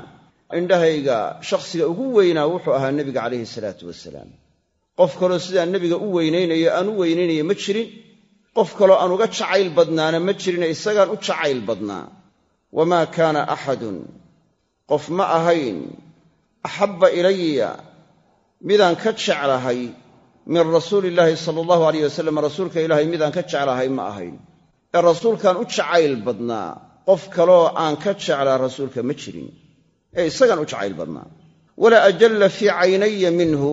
A: indhahayga shakhsiga ugu weynaa wuxuu ahaa nebiga calayhi salaatu wasalaam qof kaloo sidaa nebiga u weynaynayo aan u weynaynaya ma jirin. Qof kaloo aan uga jacayl badnaana ma jirine isagaan u jacayl badnaa. Wamaa kaana axadun. Qof ma ahayn. Axabba ilaya midaan ka jeclahay min rasuuli illaahi sala allahu alayh wasalam rasuulka ilaahay midaan ka jeclahay ma ahayn. Ee rasuulkaan u jacayl badnaa. Qof kaloo aan ka jeclaa rasuulka ma jirin ee isagaan u jacayl badnaa. Walaa ajalla fii caynaya minhu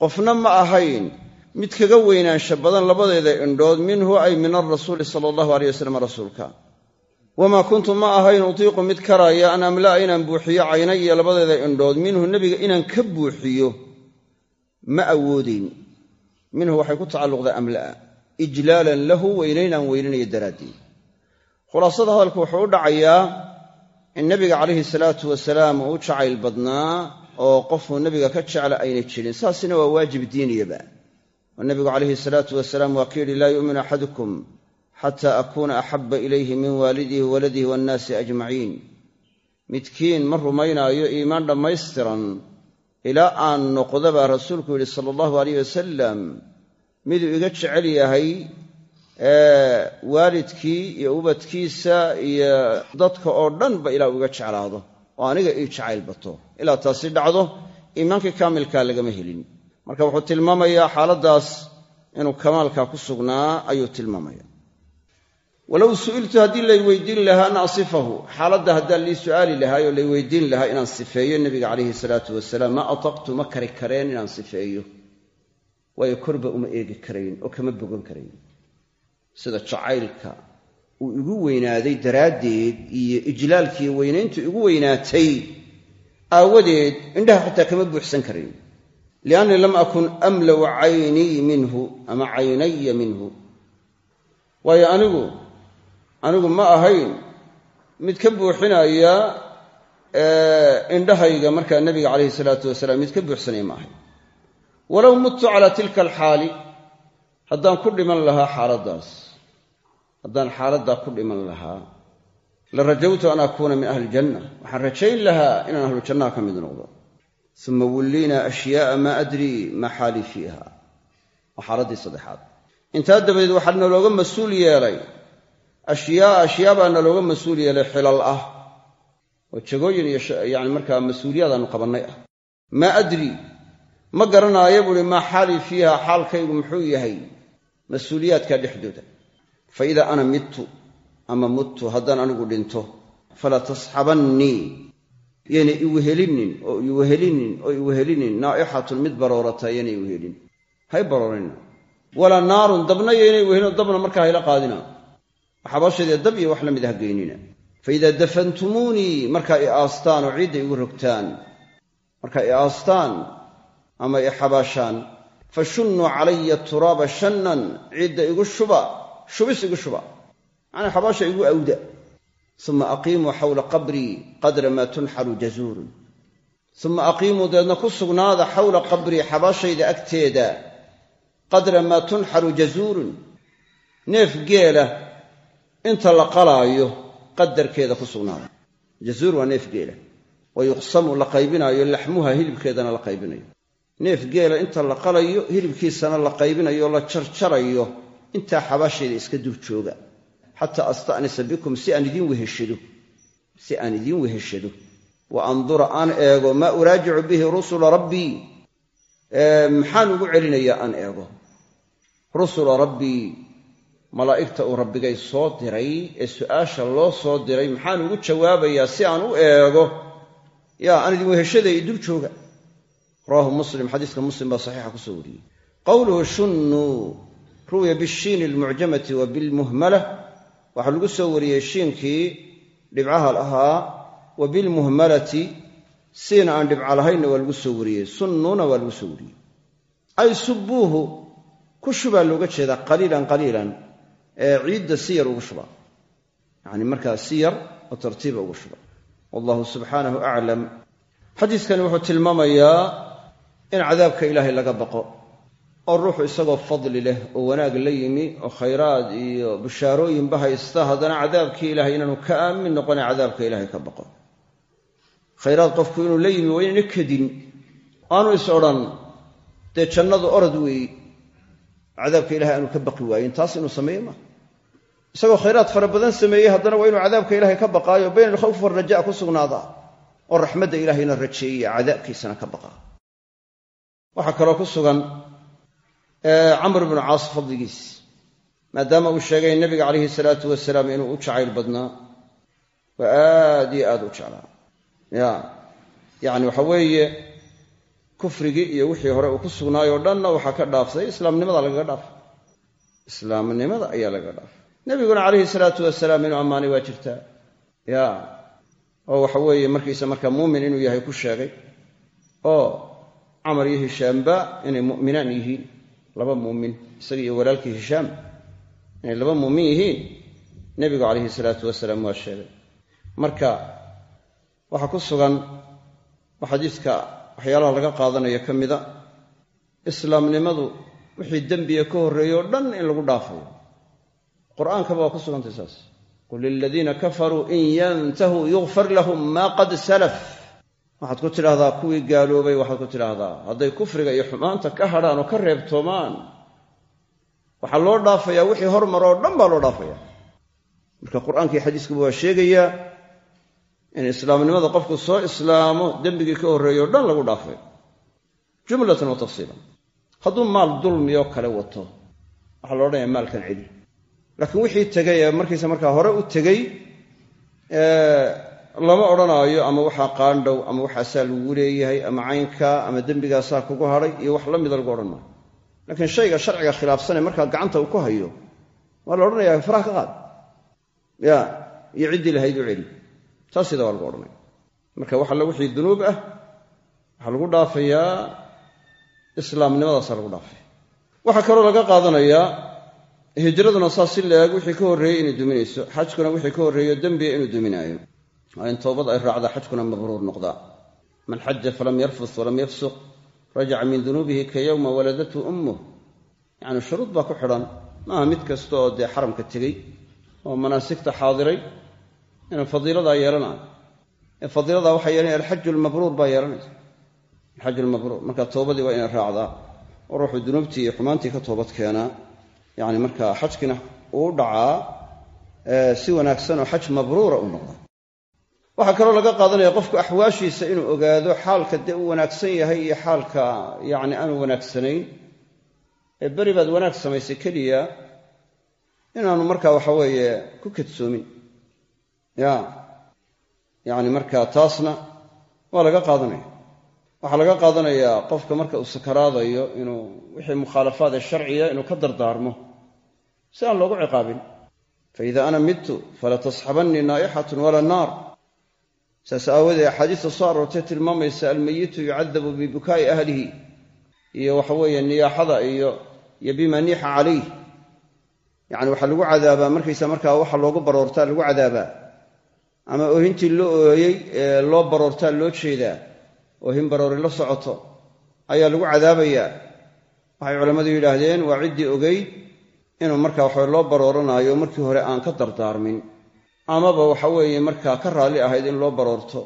A: qofna ma ahayn mid kaga weynaansha badan labadeeda indhood minhu ay min alrasuuli sala allahu aleyh wasalam rasuulka wamaa kuntu ma ahayn utiiqu mid karaaya an amla'a inaan buuxiyo caynaya labadeeda indhood minhu nebiga inaan ka buuxiyo ma awoodayn minhu waxay ku tacalluqdaa amla'a ijlaalan lahu weynaynaan weynanayo daraaddeed. Khulaasada hadalku wuxuu u dhacayaa in nebiga calayhi salaatu wasalaam uu jacayl badnaa oo qofuu nebiga ka jecla aynay jirin saasina waa waajib diiniyaba oo nebigu calayhi salaatu wasalaam waa ka yidhi laa yu'minu axadukum xataa akuuna axabba ilayhi min waalidihi waladihi waannaasi ajmaciin. Midkiin ma rumaynaayo iimaan dhammaystiran ilaa aan noqdo baa rasuulku yidhi sala allahu alayh wasalam miduu iga jecel yahay waalidkii iyo ubadkiisa iyo dadka oo dhanba ilaa uga jeclaado oo aniga ii jacayl bato. Ilaa taasi dhacdo iimaankii kaamilkaa lagama helin. Marka wuxuu tilmaamayaa xaaladdaas inuu kamaalkaa ku sugnaa ayuu tilmaamaya walow su'iltu haddii lay weydiin lahaa an asifahu xaaladda haddaan lii su'aali lahaay oo lay weydiin lahaa inaan sifeeyo nebiga calayhi salaatu wasalaam ma ataqtu ma kari kareen inaan sifeeyo. Waayo korba uma eegi karayn oo kama bogan karayn sida jacaylka uu igu weynaaday daraaddeed iyo ijlaalkiiyo weynayntu igu weynaatay aawadeed indhaha xataa kama buuxsan karayn liannii lam akun amlaw caynii minhu ama caynaya minhu. Waayo anigu anigu ma ahayn mid ka buuxinaya indhahayga markaa nebiga calayhi salaatu wasalaam mid ka buuxsanaya ma ahayn. Walow muttu calaa tilka alxaali haddaan ku dhiman lahaa xaaladdaas haddaan xaaladdaa ku dhiman lahaa la rajawtu an akuuna min ahli iljanna waxaan rajayn lahaa inaan ahlu jannaha ka mid noqdo. Uma wulliina ashyaa'a maa adrii maa xaalii fiiha. Waa xaaladdii saddexaad. Intaa dabadeed waxaa nalooga mas'uul yeelay. Ashyaa ashyaa baa nalooga mas'uul yeelay xilal ah. Oo jagooyin iyo yani markaa mas'uuliyadaannu qabannay ah. Maa adri ma garanaayo buuhi maa xaalii fiiha xaalkaygu muxuu yahay? Mas'uuliyaadkaa dhexdooda fa idaa ana midtu ama muttu haddaan anigu dhinto fala tasxabannii yana iwehelinin oo iwehelinin oo iwehelinin naa'ixatun mid baroorata yana iwehelin hay baroorina walaa naarun dabna yaynay wehelino dabna markaa hayla qaadina. Xabaashaydee dab iyo wax la mid ah geynina. Fa idaa dafantumuunii markaa i aastaan oo ciidda igu rogtaan. Markaa i aastaan ama i xabaashaan. Fa shunnuu calaya turaaba shannan ciidda igu shuba shubis igu shuba macnaa xabaasha igu awda. Uma aqiimuu xawla qabrii qadra maa tunxaru jazuurun uma aqiimuu dabeedna ku sugnaada xawla qabrii xabaashayda agteeda. Qadra maa tunxaru jazuurun neef geela inta la qalaayo qadarkeeda ku sugnaada. Jazuur waa neef geela. Wa yuqsamu la qaybinaayo laxmuha hilibkeedana la qaybinayo. Neef geela inta la qalayo hilibkiisana la qaybinayo la jarjarayo intaa xabaashayda iska dul jooga. Xataa asta'nisa bikum si aan idiin weheshado si aan idiin weheshado wa andura aan eego maa uraajicu bihi rusula rabbii maxaan ugu celinayaa aan eego? Rusula rabbii malaa'igta uu rabbigay soo diray ee su'aasha loo soo diray maxaan ugu jawaabayaa si aan u eego? Yaa aan idin weheshaday i dul jooga. Rawaahu muslim xadiiska muslim baa saxiixa ku soo wariyey. Qowluhu shunnuu ruwiya bishiini almucjamati wa bilmuhmala waxaa lagu soo wariyey shiinkii dhibcaha lahaa wa bilmuhmalati siina aan dhibca lahaynna waa lagu soo wariyey sunnuuna waa lagu soo wariyey. Ay subbuuhu ku shubaa looga jeedaa qaliilan qaliilan ee ciidda si yar ugu shuba yacni markaa si yar oo tartiiba ugu shuba wallahu subxaanahu aclam. Xadiiskani wuxuu tilmaamayaa in cadaabka ilaahay laga baqo oo ruuxu isagoo fadli leh oo wanaag la yimi oo khayraad iyo bishaarooyinba haysta haddana cadaabkii ilahay inaanu ka aamin noqone cadaabka ilaahay ka baqo. Khayraad qofku inuu la yimi waa inayna kadin. Aanu is odhan dee jannadu orod weeyi? Cadaabka ilahay aanu ka baqi waayin taas inuu sameeye maa isagoo khayraad fara badan sameeyey haddana waa inuu cadaabka ilaahay ka baqaayo bayna alkhawf waalraja ku sugnaadaa oo raxmadda ilaahayna rajeeyey cadaabkiisana ka baqaa. Waxaa kaloo ku sugan camr bnu caas fadligiis. Maadaama uu sheegay nebiga calayhi salaatu wasalaam inuu u jacayl badnaa. Waa aad iyo aad u jeclaa. Ya yacni waxa weeye kufrigii iyo wixii hore uu ku sugnaayoo dhanna waxaa ka dhaaftay islaamnimada lagaga dhaafay islaamnimada ayaa lagaga dhaafay nebiguna calayhi salaatu wasalaam inuu ammaanay waa jirtaa ya oo waxa weeye markiisa marka muumin inuu yahay ku sheegay. Oo camar iyo hishaamba inay mu'minaan yihiin laba muumin isaga iyo walaalkii hishaam inay laba muumin yihiin nebigu calayhi salaatu wasalaam waa sheegay. Marka waxaa ku sugan oo xadiiska waxyaalaha laga qaadanayo ka mida islaamnimadu wixii dembiga ka horreeyey oo dhan in lagu dhaafayo. Qur'aankaba waa ku sugantay saas. Qul liladiina kafaruu in yantahuu yugfar lahum maa qad salaf waxaad ku tidhaahdaa kuwii gaaloobay waxaad ku tidhaahdaa hadday kufriga iyo xumaanta ka hadhaan oo ka reebtoomaan waxaa loo dhaafayaa wixii hormar oo dhan baa loo dhaafaya marka qur'aankii xadiiskuba waa sheegayaa in islaamnimada qofku soo islaamo dembigii ka horreeyo o dhan lagu dhaafay jumlatan wa tafsiilan. Hadduu maal dulmiyoo kale wato waxaa la odhanaya maalkan celi laakiin wixii tegay ee markiisa markaa hore u tegey lama odhanaayo ama waxaa qaandhow ama waxaasaa lagu leeyahay ama caynkaa ama dembigaasaa kugu hadhay iyo wax la mida lagu odhan maayo. Laakiin shayga sharciga khilaafsanee markaa gacanta uu ku hayo waa la odhanaya faraha ka qaad. Ya iyo ciddii lahayd u celi. Taas sida waa lagu odhanaya. Marka wax alla wixii dunuub ah waxaa lagu dhaafayaa islaamnimadaasaa lagu dhaafaya. Waxaa kaloo laga qaadanayaa hijraduna saas si la-eg wixii ka horreeyey inay duminayso xajkuna wixii ka horreeyo dembiga inuu duminaayo waa in toobad ay raacdaa xajkuna mabruur noqdaa. Man xaja falam yarfus walam yafsuq rajaca min dunuubihi ka yowma waladathu ummuh yacni shuruud baa ku xidhan. Maaha mid kasta oo dee xaramka tegey oo manaasigta xaadiray inuu fadiiladaa yeelanayo. Ee fadiiladaa waxaa yeelanaya alxaju lmabruur baa yeelanaysa. Alxaju lmabruur marka toobadii waa inay raacdaa oo ruuxuu dunuubtii iyo xumaantii ka toobad keenaa yacni dhacaa si wanaagsan oo xaj waxaa kaloo laga qaadanaya qofku axwaashiisa inuu ogaado xaalka dee uu wanaagsan yahay iyo xaalka yacni aanu wanaagsanayn ee beri baad wanaag samaysay keliya inaanu markaa waxa weeye ku kadsoomin. Ya yacni marka taasna waa laga qaadanaya. Waxaa laga qaadanayaa qofka marka uu sakaraadayo inuu wixii mukhaalafaad ee sharciya inuu ka dardaarmo si aan loogu ciqaabin. Faida ana midtu fala tasxabannii naa'ixatun wala naar saas aawadee axaadiista soo aroortay tilmaamaysa almayitu yucadabu bibukaa'i ahlihi iyo waxa weeye niyaaxada iyo iyo bima niixa calayh. Yacni waxaa lagu cadaabaa markaysa markaa waxa loogu baroortaa lagu cadaabaa. Ama oohintii loo ooyey ee loo baroortaa loo jeedaa oohin baroori la socoto ayaa lagu cadaabayaa. Waxay culammadu yidhaahdeen waa ciddii ogeyd inuu markaa waxa loo barooranaayo markii hore aan ka dardaarmin amaba waxa weeye markaa ka raalli ahayd in loo baroorto.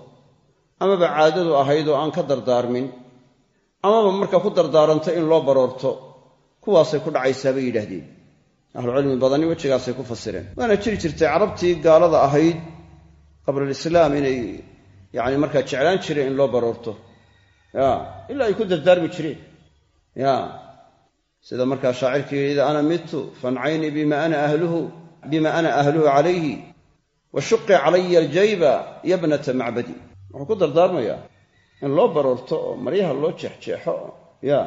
A: Amaba caadadu ahayd oo aan ka dardaarmin. Amaba markaa ku dardaarantay in loo baroorto kuwaasay ku dhacaysaa bay yidhaahdeen. Ahlucilmi badani wejigaasay ku fasireen. Waana jiri jirtay carabtii gaalada ahayd qablalislaam inay yacni markaa jeclaan jireen in loo baroorto. Ya ilaa ay ku dardaarmi jireen. Ya sida markaa shaacirkii ida ana midtu ahluhu bima ana ahluhu calayhi wa shuqi calaya aljayba yabnata macbadi wuxuu ku dardaarmayaa in loo baroorto oo maryaha loo jeexjeexo. Ya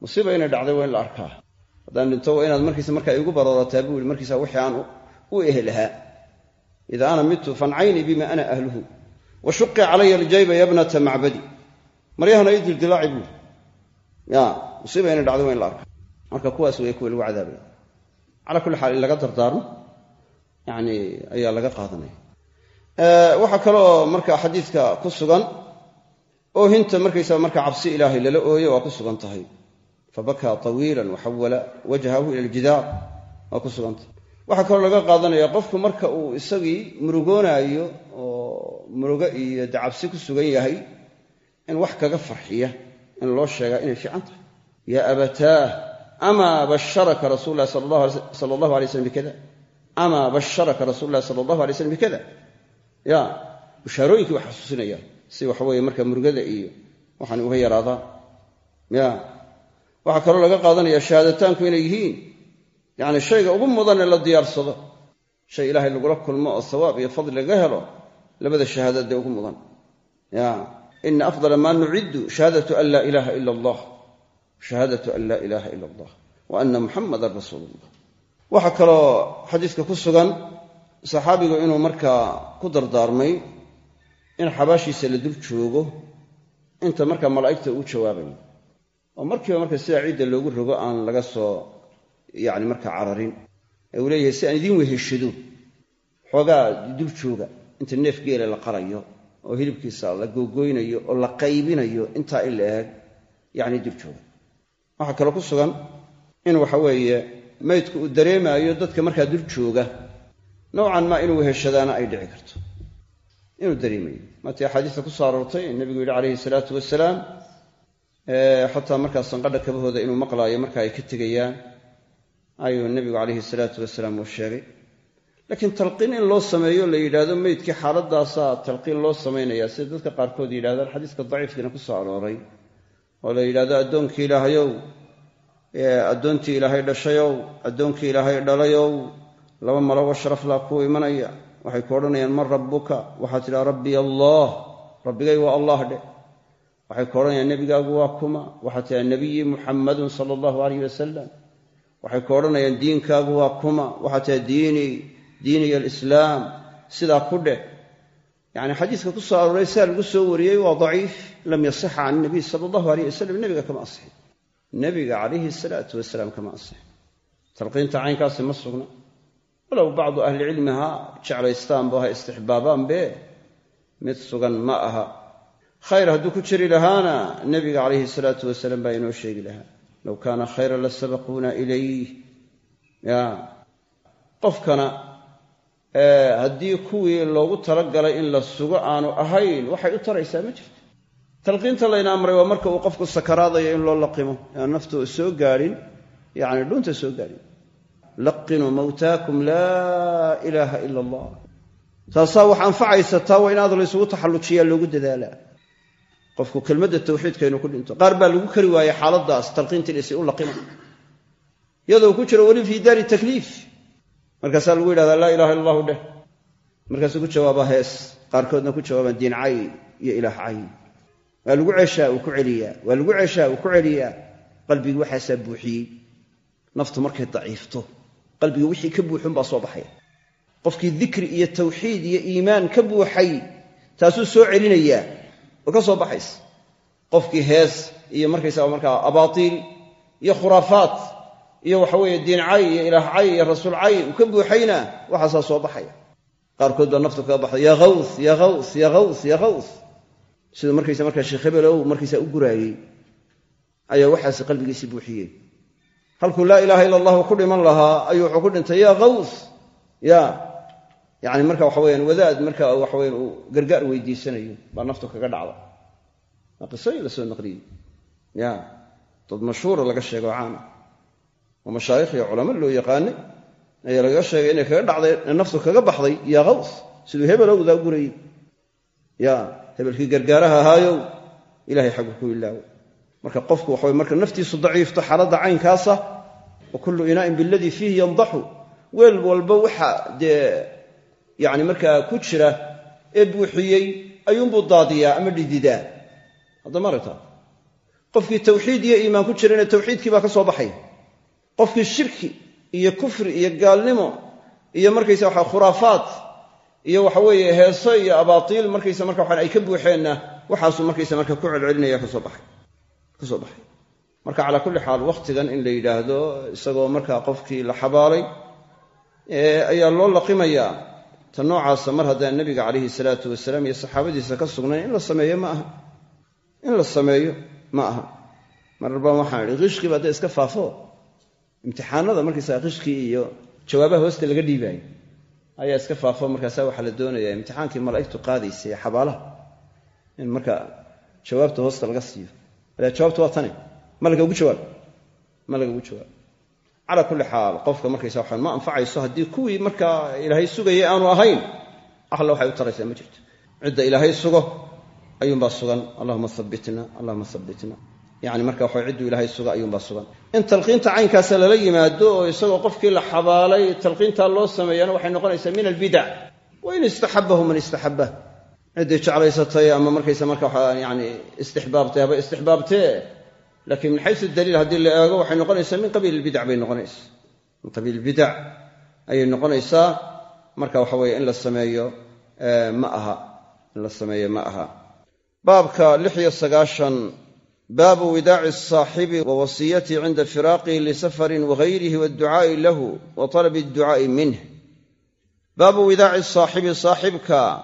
A: musiiba inay dhacday waa in la arkaa. Haddaan dhinto waa inaad markiisa markaa igu baroorataa buu yihi markiisa wixii aan u ehelahaa ida ana midtu fancaynii bima ana ahluhu. Wa shuqi calaya aljayba yabnata macbadi maryahana ii dildilaaci buuri ya musiiba inay dhacday waa in la arkaa. Marka kuwaas dardaarmo yani ayaa laga qaadanaya. Waxaa kaloo marka xadiidka ku sugan oohinta markaysaa marka cabsi ilaahay lala ooyo waa ku sugan tahay. Fabakaa tawiilan waxawala wajhahu ila aljidaar waa ku sugan tahay. Waxaa kaloo laga qaadanaya qofku marka uu isagii murugoonaayo oo murugo iyo dacabsi ku sugan yahay in wax kaga farxiya in loo sheegaa inay fiican tahay. Yaa abataah amaa basharaka rasuulu lahi sala allahu alay slam bikada amaa basharaka rasuulu lahi sala allahu alay slam bikada ya bushaarooyinkii wax xasuusinayaan si waxa weeye marka murugada iyo waxaan uga yaraadaan ya waxaa kaloo laga qaadanaya shahaadataanku inay yihiin yacni shayga ugu mudan ee la diyaarsado shay ilaahay lagula kulmo oo sawaab iyo fadli laga helo labada shahaadaad ee ugu mudan ya ina afdala maa nuciddu shahaadatu an laa ilaaha ila allah shahaadatu an laa ilaaha ila allah wa ana muxamadan rasuulu llah waxaa kaloo xadiiska ku sugan saxaabigu inuu markaa ku dardaarmay in xabaashiisa la dul joogo inta markaa malaa'igta uu jawaabayo oo markiiba marka sidaa ciidda loogu rogo aan laga soo yacni markaa cararin. Ee uu leeyahay si aan idiin weheshado xoogaa dul jooga inta neef geela la qalayo oo hilibkiisa la googoynayo oo la qaybinayo intaa in la eeg yacni dul jooga. Waxaa kaloo ku sugan in waxa weeye maydku uu dareemaayo dadka markaa dul jooga. Nowcan maa inuu weheshadaana ay dhici karto. Inuu dareemayo. Maatii axaadiista ku soo aroortay nebigu yidhi calayhi salaatu wasalaam xataa markaa sanqadha kabahooda inuu maqlaayo marka ay ka tegayaan ayuu nebigu calayhi salaatu wasalaam uu sheegay. Laakiin talqiin in loo sameeyo la yidhaahdo meydkii xaaladaasaa talqiin loo samaynayaa sida dadka qaarkood yidhahdaan xadiiska daciifkiina ku soo arooray oo la yidhahdo addoonkii ilaahayow addoontii ilaahay dhashayow addoonkii ilaahay dhalayow laba malago sharaflaa kuu imanaya. Waxay ku odhanayaan man rabbuka? Waxaad tidhaha rabbii allah. Rabbigay waa allah dheh waxay ku odhanayaan nebigaagu waa kuma. Waxaad tidhaha nebiyi muxammadun sala allahu alayh wasalam waxay ku odhanayaan diinkaagu waa kuma. Waxaad tidhaha diinii diiniy alislaam sidaa ku dheh yacni xadiiska ku soo arooray sidaa lagu soo wariyey waa daciif. Lam yasixa can nabiy sala allahu alayh wasalam nebiga kama asixin nebiga calayhi salaatu wasalaam kama asixin talqiinta caynkaasi ma sugna. Walow bacdu ahlicilmi ha jeclaystaanbo ha istixbaabaanbe mid sugan ma aha. Khayr hadduu ku jiri lahaana nebiga calayhi salaatu wasalaam baa inoo sheegi lahaa. Low kaana khayran la sabaquuna ilayh ya qofkana haddii kuwii loogu talagalay in la sugo aanu ahayn waxay u taraysaa ma jirto talqiinta layna amray waa marka uu qofku sakaraadayo in loo laqimo. Aan naftu soo gaadhin yacni dhunta soo gaadhin. Laqinuu mawtaakum laa ilaaha ila allah taasaa wax anfacaysa taa waa inaad laysugu taxallujiyaa loogu dadaalaa. Qofku kelmadda tawxiidka inuu ku dhinto. Qaar baa lagu kari waayey xaaladaas talqiintiisi u laqima iyadoo ku jiro weli fii daari takliif. Markaasaa lagu yidhahdaa laa ilaha illa allahu dheh. Markaasuu ku jawaabaa hees. Qaarkoodna ku jawaabaan diin cay iyo ilaah cay waa lagu ceshaa uu ku celiyaa. Waa lagu ceshaa uu ku celiyaa. Qalbigii waxaasaa buuxiyey. Naftu markay daciifto qalbiga wixii ka buuxun baa soo baxaya qofkii dikri iyo tawxiid iyo iimaan ka buuxay taasuu soo celinayaa. Oo ka soo baxaysa. Qofkii hees iyo markaysaga markaa abaatiil iyo khuraafaat iyo waxaweeye diin cay iyo ilaah cay iyo rasuul cay uu ka buuxayna waxaasaa soo baxaya. Qaarkood baa naftu kaga baxda ya haws ya haws ya haws ya haws siduu markaysa markaa sheekh hebelow markaysaa u guraayey ayaa waxaasi qalbigiisii buuxiyey. Halkuu laa ilaaha ila allahu ku dhiman lahaa ayuu wuxuu ku dhintay ya haws ya yani marka waxa weyaan wadaad marka waxaweyan uu gargaar weydiisanayo baa naftu kaga dhacda. Qisooyin la soo naqliyey ya dad mashhuura laga sheego caama oo mashaayikh iyo culamo loo yaqaanay ayaa lagaga sheegay inay kaga dhacday naftu kaga baxday ya haws siduu hebelowdaa gurayey hebelkii gargaaraha ahaayow ilahay xaggu ku ilaawo. Marka qofku waxa marka naftiisu daciifto xaaladda caynkaasa wa kullu inaa'in biladii fiihi yandaxu. Weel walba waxa dee yani markaa ku jira ee buuxiyey ayuunbuu daadiyaa ama dhididaa hadda maragta qofkii tawxiid iyo iimaan ku jirana tawxiidkii baa ka soo baxaya qofkii shirki iyo kufri iyo gaalnimo iyo markaysa waxa khuraafaat iyo waxaweeye heeso iyo abaatiil markaysa marka waxaan ay ka buuxeenna waxaasuu markaysa marka ku celcelinaya ka soo baxay ka soo baxay. Marka calaa kulli xaal wakhtigan in la yidhaahdo isagoo markaa qofkii la xabaalay ayaa loo laqimayaa ta noocaasa mar haddaan nebiga calayhi salaatu wasalaam iyo saxaabadiisa ka sugnayn in la sameeyo ma aha. In la sameeyo ma aha. Marar waxaan idhi qishkiiba hadday iska faafo. Imtixaanada markaysaga qishkii iyo jawaabaha hoosta laga dhiibaayo ayaa iska faafo markaasa waxaa la doonayaa imtixaankii malaa'igtu qaadaysay xabaalaha in marka jawaabta hoosta laga siiyo. Jawaabtu waa tane ma lagagu jawaab. Ma lagagu jawaab. Calaa kulli xaal qofka markaysa waxaan ma anfacayso haddii kuwii markaa ilaahay sugayay aanu ahayn. Alla waxay u taraysaa ma jirto. Cidda ilaahay sugo ayuunbaa sugan. Allahuma abitna allahuma abitna yani marka waxa cidduu ilaahay suga ayuunbaa sugan. In talqiinta caynkaasa lala yimaado oo isagoo qofkii la xabaalay talqiintaa loo sameeyana waxay noqonaysaa min albidac wain istaxabahu man istaxabah ciddii jeclaysatay ama markaysa marka yani istixbaabtay haba istixbaabtee. Laakiin min xaysu daliil haddii la eego waxay noqonaysaa min qabiil ilbidac bay noqonaysaa. Min qabiil ilbidac ayay noqonaysaa. Marka waxa weye in la sameeyo ma aha. In la sameeyo ma aha. Baabka lix iyo sagaashan baabu widaaci asaaxibi wa wasiyatihi cinda firaaqihi lisafarin wagayrihi waadducaa'i lahu wa talabi adducaa'i minh baabu widaaci saaxibi saaxibka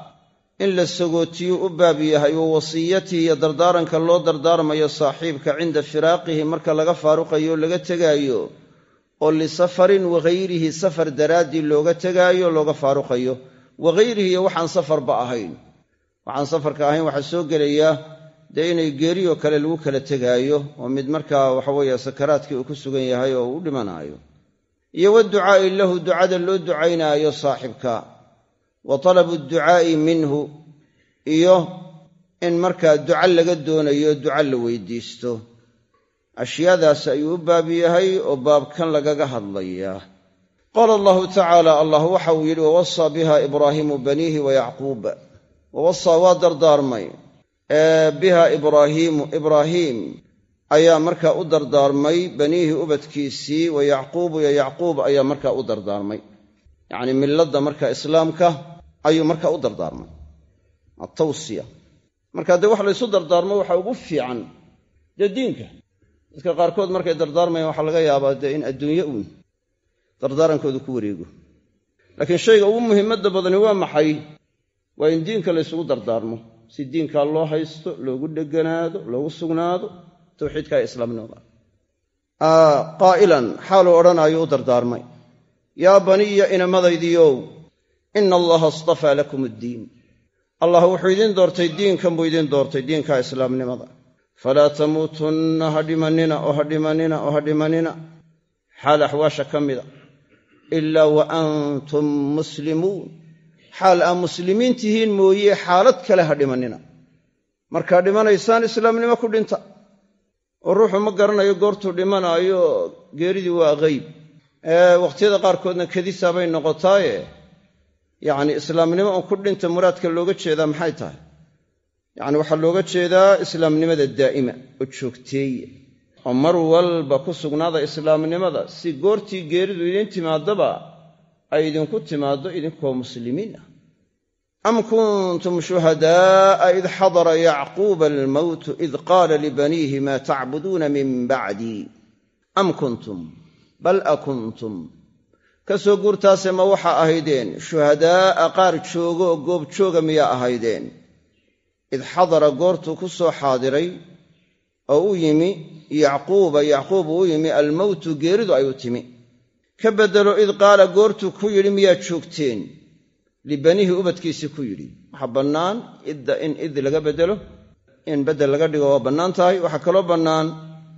A: in la sagootiyu u baab yahay wa wasiyatihi iyo dardaaranka loo dardaarmayo saaxiibka cinda firaaqihi marka laga faaruqayo laga tegaayo oo lisafarin wagayrihi safar daraaddii looga tegaayo looga faaruqayo. Wagayrihi iyo waxaan safarba ahayn. Waxaan safarka ahayn waxaa soo gelaya dee inay geeriyoo kale lagu kala tegaayo oo mid markaa waxaweeye sakaraadkii uu ku sugan yahay oo uu dhimanaayo. Iyo waducaa'i lahu ducada loo ducaynaayo saaxibka. Wa talabu ducaa'i minhu iyo in markaa duca laga doonayo duca la weydiisto. Ashyaadaas ayuu u baab yahay oo baabkan lagaga hadlayaa. Qaala allahu tacaala allah waxa uu yidhi wawasaa biha ibraahiimu baniihi wa yacquub. Wawasaa waa dardaarmay biha ibraahiimu ibraahiim ayaa markaa u dardaarmay baniihi ubadkiisii wa yacquubu iyo yacquub ayaa markaa u dardaarmay. Yacnii milladda marka islaamka ayuu markaa u dardaarmay. Atawsiya marka dee wax laysu dardaarmo waxaa ugu fiican dee diinka. Dadka qaarkood markay dardaarmayaan waxaa laga yaabaa dee in adduunye uun dardaarankoodu ku wareego. Laakiin shayga ugu muhiimadda badani waa maxay? Waa in diinka laysugu dardaarmo si diinkaa loo haysto loogu dheganaado loogu sugnaado tawxiidka ee islaamnimada qaa'ilan xaaluu odhanaayo u dardaarmay. Yaa baniya inamadaydiiow ina allaha astafaa lakum addiin. Allah wuxuu idiin doortay diinkan buu idiin doortay diinka islaamnimada falaa tamuutunna ha dhimannina oo ha dhimannina oo ha dhimannina xaal axwaasha ka mida ilaa wa antum muslimuun xaal aa muslimiin tihiin mooye xaalad kale ha dhimannina markaa dhimanaysaan islaamnimo ku dhinta. Oo ruuxu ma garanayo goortuu dhimanaayo geeridii waa qayb ee wakhtiyada qaarkoodna kadisaa bay noqotaaye. Yacnii islaamnimo un ku dhinta muraadka looga jeedaa maxay tahay? Yacni waxaa looga jeedaa islaamnimada daa'ima oo joogteeye. Oo mar walba ku sugnaada islaamnimada si goortii geeridu idiin timaadaba ay idinku timaaddo idinkoo muslimiin ah. Am kuntum shuhadaa'a id xadara yacquuba almowtu id qaala libaniihi maa tacbuduuna min bacdii am kuntum? Bal a kuntum ka guurtaase ma waxaa ahaydeen shuhadaa'a qaar joogo oo goobjooga miyaa ahaydeen. Id xadara goortuu ku soo xaadiray oo u yimi yacquuba yacquub uu u yimi almowtu geeridu ay u timi ka beddelo id qaala goortuu ku yidhi miyaad joogteen? Libanihi ubadkiisii ku yidhi waxaa bannaan idda in id laga beddelo in beddel laga dhigo waa bannaan tahay waxaa kaloo bannaan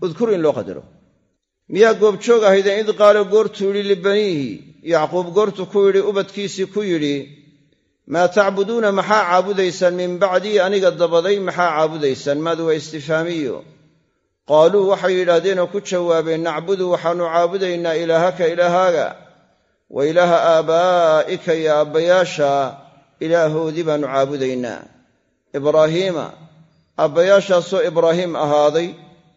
A: udkur in loo qadaro. Miyaa goobjoog ahaydeen id qaala goortuu yidhi libaniihi yacquub goortuu ku yidhi ubadkiisii ku yidhi maa tacbuduuna maxaa caabudaysaan min bacdii aniga dabaday maxaa caabudaysaan maadu waa istifaamiyo qaaluu waxay yidhaahdeenoo ku jawaabeen nacbudu waxaannu caabudaynaa ilaahaka ilaahaaga. Wa ilaaha aabaa'ika iyo aabbayaasha ilaahoodii baannu caabudaynaa. Ibraahiima aabbayaashaasoo ibraahiim ahaaday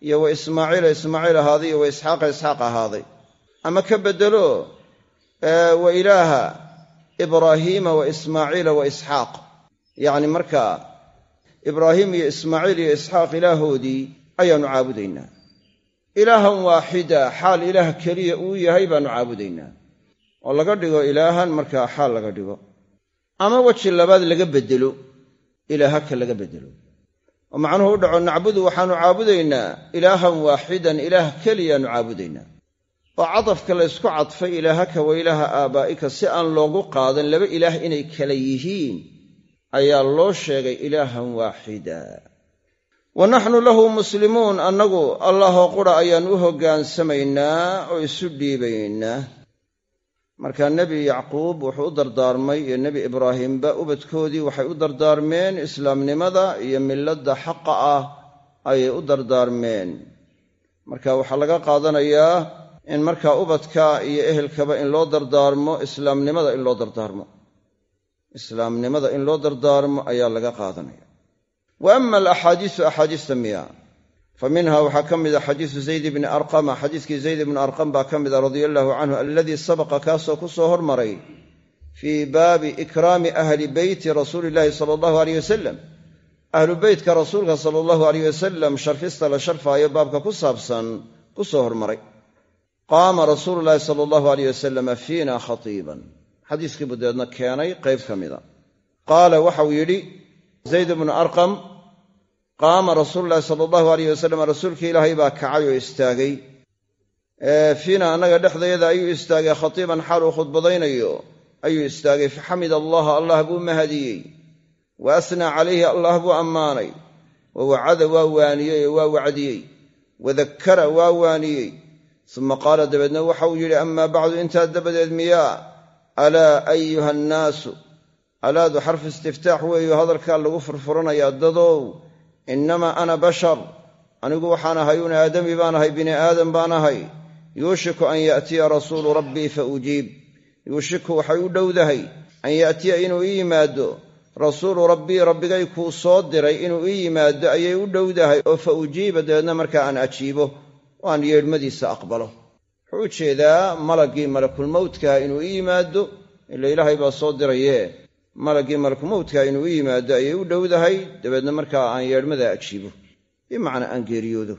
A: iyo wa ismaaciila ismaaciil ahaaday iyo wa isxaaqa isxaaq ahaaday. Ama ka beddelo wa ilaaha ibraahiima wa ismaaciila wa isxaaq. Yacni markaa ibraahiim iyo ismaaciil iyo isxaaq ilaahoodii ayaannu caabudaynaa. Ilaahan waaxida xaal ilaah keliya uu yahay baannu caabudaynaa. Oo laga dhigo ilaahan markaa xaal laga dhigo. Ama weji labaad laga beddelo ilaahaka laga beddelo oo macnuhu u dhaco nacbudu waxaannu caabudaynaa ilaahan waaxidan ilaah keliyaannu caabudaynaa. Oo cadafka laysku cadfay ilaahaka wa ilaaha aabaa'ika si aan loogu qaadan laba ilaah inay kala yihiin ayaa loo sheegay ilaahan waaxida wa naxnu lahu muslimuun annagu allahoo qura ayaannu u hoggaansamaynaa oo isu dhiibaynaa. Markaa nebi yacquub wuxuu u dardaarmay iyo nebi ibraahiimba ubadkoodii waxay u dardaarmeen islaamnimada iyo milladda xaqa ah ayay u dardaarmeen. Marka waxaa laga qaadanayaa in markaa ubadka iyo ehelkaba in loo dardaarmo islaamnimada in loo dardaarmo. Islaamnimada in loo dardaarmo ayaa laga qaadanaya wa ama alaxaadiisu axaadiista miya. Fa minha waxaa ka mida xadiisu zayd bni arqama xadiiskii zayd ibni arqam baa ka mida radia allahu canhu aladii sabaqa kaasoo ku soo hormaray fii baabi ikraami ahli beyti rasuuli illahi sala allahu aleyh wasalam ahlu beytka rasuulka sala allahu aleyh wasalam sharfista la sharfaayo baabka ku saabsan ku soo hormaray. Qaama rasuulu llaahi sala allahu aleyh wasalama fiina khatiiban. Xadiiskii buu dabeedna keenay qayb ka mida qaala waxau yidhi zayd bnu arqam qaama rasuulu llaahi sala allahu aleyh wasalam rasuulkii ilaahay baa kacay oo istaagay. Fiina annaga dhexdayada ayuu istaagay khatiiban xaal uu khudbadaynayo ayuu istaagay. Faxamid allaha allah buu mahadiyey. Wa asnaa calayhi allah buu ammaanay. Wa wacada waa waaniyey oo waa wacdiyey. Wadakara waa waaniyey. Suma qaala dabeedna waxa uu yidhi amaa bacdu intaa dabadeed miyaa? Alaa ayuha annaasu alaadu xarfu istiftaax weeyo hadalkaa lagu furfuranayaa dadow innamaa ana bashar. Anigu waxaan ahay un aadami baan ahay bini aadam baan ahay. Yuushiku an ya'tiya rasuulu rabbii fa ujiib. Yuushiku waxay u dhowdahay an ya'tiya inuu ii yimaado. Rasuulu rabbii rabbigay kuu soo diray inuu ii yimaado ayay u dhowdahay oo fa ujiiba dabeedna markaa aan ajiibo oo aan yeedhmadiisa aqbalo. Wuxuu u jeedaa malaggii malakulmowtkaa inuu ii yimaado ila ilaahay baa soo diraye malaggii malakulmowtkaa inuu ii yimaado ayay u dhowdahay dabeedna markaa aan yeedhmada ajiibo. Bimacnaa aan geeriyoodo.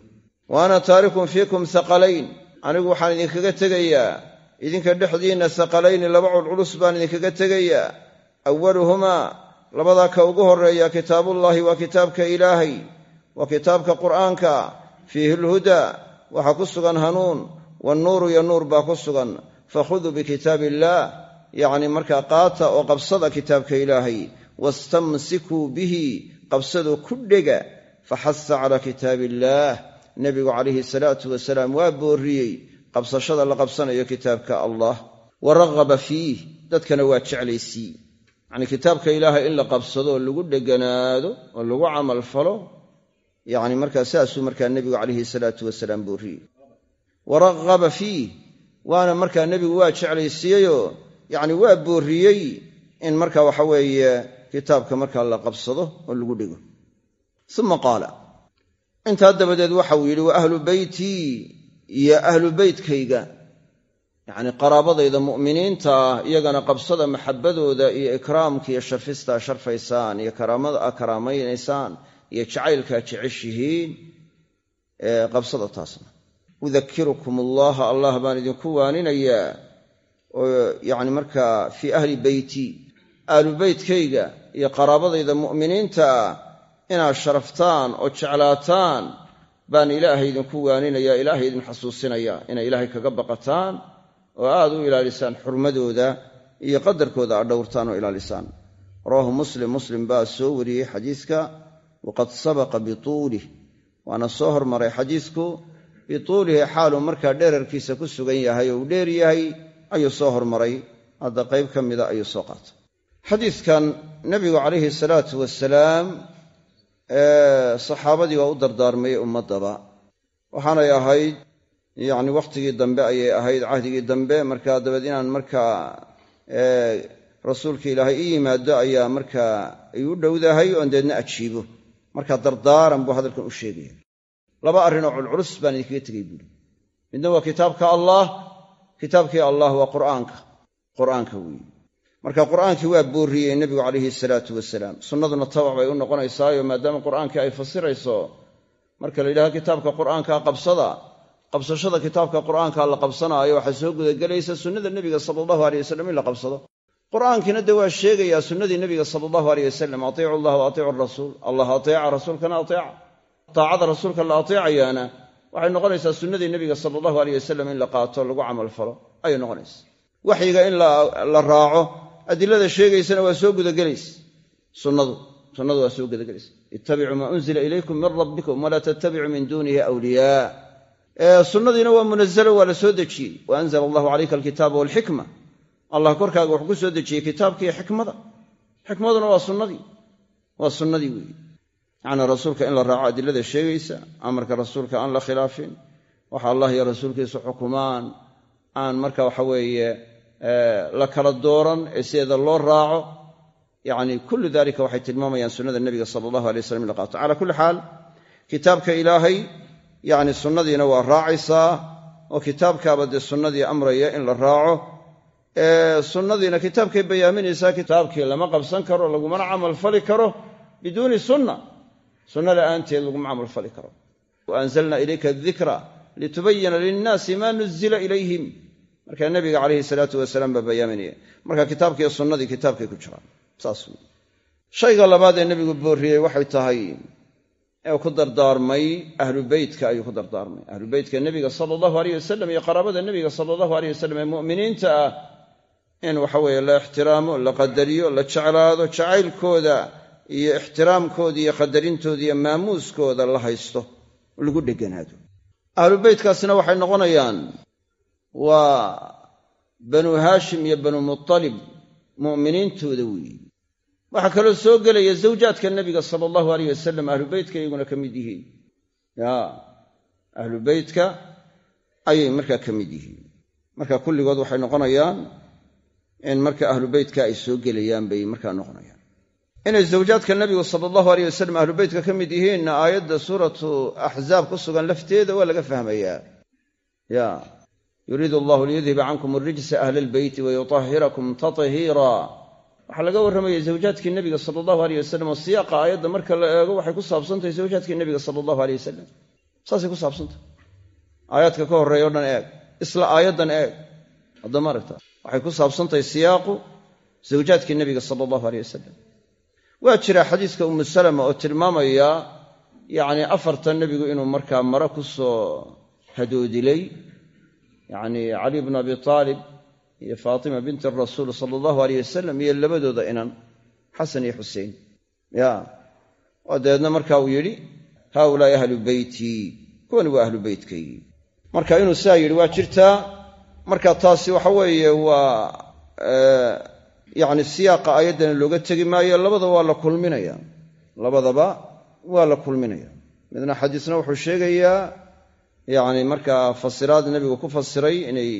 A: Wa ana taarikun fiikum haqalayn anigu waxaan idinkaga tegayaa. Idinka dhexdiinna haqalayni laba culculus baan idinkaga tegayaa. Awaluhumaa labadaa ka ugu horreeya kitaabullaahi waa kitaabka ilaahay waa kitaabka qur'aanka. Fiihi alhudaa waxaa ku sugan hanuun. Wannuuru iyo nuur baa ku sugan. Fakhuduu bikitaabi illaah yacni markaa qaata oo qabsada kitaabka ilaahay wastamsikuu bihi qabsadoo ku dhega faxasa calaa kitaabi illaah nebigu calayhi salaatu wasalaam waa boorriyey qabsashada la qabsanayo kitaabka allah. Wa ragaba fiih dadkana waa jeclaysii. Yacnii kitaabka ilaahay in la qabsado oo lagu dheganaado oo lagu camal falo yacni markaa saasuu markaa nebigu calayhi salaatu wasalaam boorriyey wa ragaba fiih waana markaa nebigu waa jeclaysiiyeyoo yacni waa boorriyey in marka waxa weeye kitaabka markaa la qabsado oo lagu dhego uma qaala. Intaa dabadeed waxauu yidhi wa ahlu beytii iyo ahlu beytkayga. Yacnii qaraabadayda mu'miniinta ah iyagana qabsada maxabbadooda iyo ikraamka iyo sharfistaa sharfaysaan iyo karaamada a karaamaynaysaan iyo jacaylkaa jeceshihiin qabsada taasna. Udakirukum allaha allah baan idinku waaninayaa oo yacni markaa fii ahli beyti ahlu beytkayga iyo qaraabadayda mu'miniinta ah inaad sharaftaan oo jeclaataan baan ilaahay idinku waaninayaa ilaahay idin xasuusinaya inay ilaahay kaga baqataan oo aad u ilaalisaan xurmadooda iyo qadarkooda aad dhowrtaan oo ilaalisaan. Rawaahu muslim muslim baa soo wariyey xadiiska waqad sabaqa bituulih waana soo hormaray xadiisku bituulihi xaaluu markaa dherarkiisa ku sugan yahay oo uu dheer yahay ayuu soo hormaray hadda qayb ka mida ayuu soo qaatay. Xadiidkan nebigu calayhi salaatu wasalaam saxaabadii waa u dardaarmay ummaddaba. Waxaanay ahayd yacni wakhtigii dambe ayay ahayd cahdigii dambe markaa dabeed inaan markaa rasuulka ilaahay i yimaado ayaa markaa ay u dhowdahay oon deedna ajiibo. Markaa dardaaran buu hadalkan u sheegaya laba arrinoo culculus baan idinkaga tegay buuri. Midna waa kitaabka allaah kitaabkii allah waa qur'aanka. Qur'aanka weeye marka qur'aankii waa boorriyey nebigu calayhi salaatu wasalaam sunnaduna tabac bay u noqonaysaayo maadaama qur'aankii ay fasirayso. Marka la yidhahdo kitaabka qur'aankaa qabsada qabsashada kitaabka qur'aankaa la qabsanaayo waxaa soo gudagelaysa sunnada nebiga sala allahu aleyh wasalam in la qabsado. Qur'aankiina dee waa sheegayaa sunnadii nebiga sala allahu aleyh wasalam atiicu allah wa atiicu rasuul allah ateeca rasuulkana ateeca taacada rasuulka la ateecayaana waxay noqonaysaa sunnadii nebiga sala allahu aleyh wasalam in la qaato lagu camal falo. Ayay noqonaysa waxyiga in la raaco adilada sheegaysana waa soo gudagelaysa. Sunnadu sunnadu waa soo gudagelaysa. Ittabicuu maa unzila ilaykum min rabbikum walaa tattabicuu min duunihi awliyaa. Sunnadiina waa munazalo waa la soo dejiyey. Wa anzala allahu calayka alkitaaba walxikma. Allah korkaaga wuxuu ku soo dejiyey kitaabkiiyo xikmada. Xikmaduna waa sunnadii. Waa sunnadii weeye yacnii rasuulka in la raaco adilada sheegaysa amarka rasuulka aan la khilaafin waxa allah iyo rasuulkiisu xukumaan aan marka waxa weeye la kala dooran ee sideeda loo raaco yacni kullu dalika waxay tilmaamayaan sunnada nebiga sala allahu alay waslam in la qaato kulli xaal kitaabka ilaahay yacni sunnadiina waa raacaysaa oo kitaabkaaba dee sunnadii amraya in la raaco. Sunnadiina kitaabkay bayaaminaysaa kitaabkii lama qabsan karo lagumana camal fali karo biduuni sunna sunna la'aanteed laguma camal fali karo. Wa anzalna ilayka adikra litubayina linnaasi maa nuzila ilayhim. Marka nebiga calayhi salaatu wasalaam baa bayaaminaya. Marka kitaabkiiyo sunnadii kitaabkay ku jiraan. Saas shayga labaad ee nebigu boorriyey waxay tahay ee ku dardaarmay ahlu beytka ayuu ku dardaarmay. Ahlu beytka nebiga sala allahu aleyh wasalam iyo qaraabada nebiga sala allahu aleyh wasalam ee mu'miniinta ah in waxaweeye la ixtiraamo la qadariyo la jeclaado jacaylkooda iyo ixtiraamkooda iyo qadarintooda iyo maamuuskooda la haysto lagu dheganaado. Ahlu beytkaasina waxay noqonayaan waa banu haashim iyo banu mutalib mu'miniintooda weeye waxaa kaloo soo gelaya zawjaadka nebiga sala allahu aleyh wasalam ahlu beytka iyaguna ka mid yihiin. Ya ahlu beytka ayay markaa ka mid yihiin. Marka kulligood waxay noqonayaan in marka ahlu beytka ay soo gelayaan bay markaa noqonayaan inay zawjaadka nebigu sala allahu aleyh wasalam ahlu beytka ka mid yihiinna aayadda suuratu axzaab ku sugan lafteeda waa laga fahmayaa. Ya yuriidu allahu liyudhiba cankum arijsa ahla albeyti wayutahhirakum tathiira waxaa laga warramaya zawjaadkii nebiga sala allahu aleyh wasalam oo siyaaqa aayadda marka la eego waxay ku saabsantahay zawjaadkii nebiga sala allahu aleyh wasalam saasay ku saabsantahay. Aayaadka ka horreeya o dhan eeg isla aayaddan eeg. Haddama aragta. Waxay ku saabsantahay siyaaqu zawjaadkii nebiga sala allahu aleyh wasalam waa jira xadiiska umu salama oo tilmaamaya yacni afartan nebigu inuu markaa mare ku soo hadoodilay. Yacni cali bnu abi taalib iyo faatima binti rasuul sala allahu aleyh wasalam iyo labadooda inan xasan iyo xusein ya. Oo dabeedna marka uu yidhi haaulaai ahlu beytii kuwani waa ahlu beytkaygii marka inuu sidaa yidhi waa jirtaa? Marka taasi waxa weeye waa yacni siyaaqa aayaddana looga tegi maayo labadaba waa la kulminaya. Labadaba waa la kulminaya. Midna xadiisna wuxuu sheegayaa yacni markaa fasiraad nebigu ku fasiray inay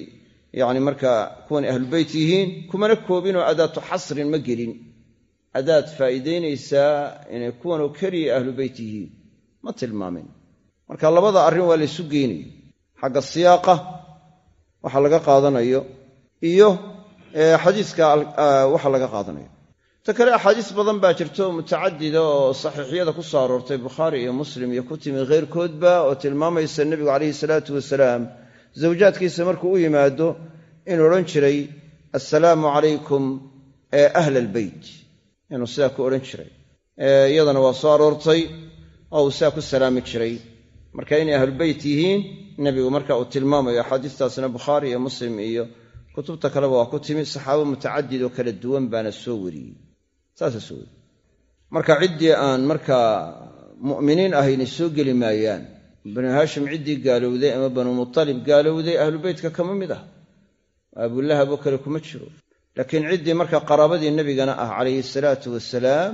A: yacni markaa kuwan ahlubeyt yihiin kumana koobinoo adaatu xasrin ma gelin. Adaad faa'iidaynaysaa inay kuwanoo keliya ahlubeyt yihiin. Ma tilmaamin. Marka labada arrin waa laysu geynaya xagga siyaaqa waxa laga qaadanayo. Iyo xadiiska waxa laga qaadanayo ta kale axaadiis badan baa jirta oo mutacadida oo saxiixyada ku soo aroortay bukhaari iyo muslim iyo ku timi khayrkoodba oo tilmaamaysa nebigu calayhi salaatu wasalaam zawjaadkiisa markuu u yimaado inuu odhan jiray assalaamu calaykum ee ahla albeyt inuu sidaa ku odhan jiray. Iyadana waa soo aroortay oo uu sidaa ku salaami jiray. Marka inay ahlubeyt yihiin nebigu marka uu tilmaamayo axaadiistaasna bukhaari iyo muslim iyo kutubta kaleba waa ku timi saxaabo mutacadid oo kala duwan baana soo wariyey. Saasa soo wariyey. Marka ciddii aan markaa mu'miniin ahayna soo geli maayaan banu haashim ciddii gaalowday ama banu mutalib gaalowday ahlubeytka kama mid ah? Abulahab oo kale kuma jiro. Laakiin ciddii markaa qaraabadii nebigana ah calayhi salaatu wasalaam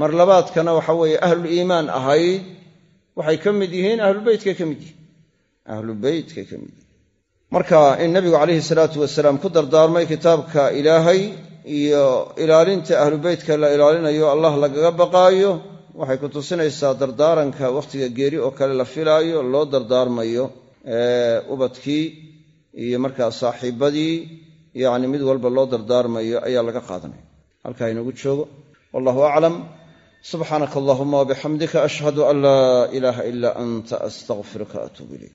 A: mar labaadkana waxa weeye ahlul iimaan ahayd waxay ka mid yihiin ahlubeytkay ka mid yihiin. Ahlubeytkay ka mid yihiin marka in nebigu calayhi salaatu wasalaam ku dardaarmay kitaabka ilaahay iyo ilaalinta ahlubeytka la ilaalinayo allah lagaga baqaayo waxay ku tusinaysaa dardaaranka wakhtiga geeri oo kale la filaayo loo dardaarmayo ubadkii iyo markaa saaxiibadii yacni mid walba loo dardaarmayo ayaa laga qaadanaya halkaa inoogu joogo. Wallahu aclam. Subxaanaka allahuma wabixamdika ashhadu an laa ilaaha ilaa anta astaqfiruka atuub ilayk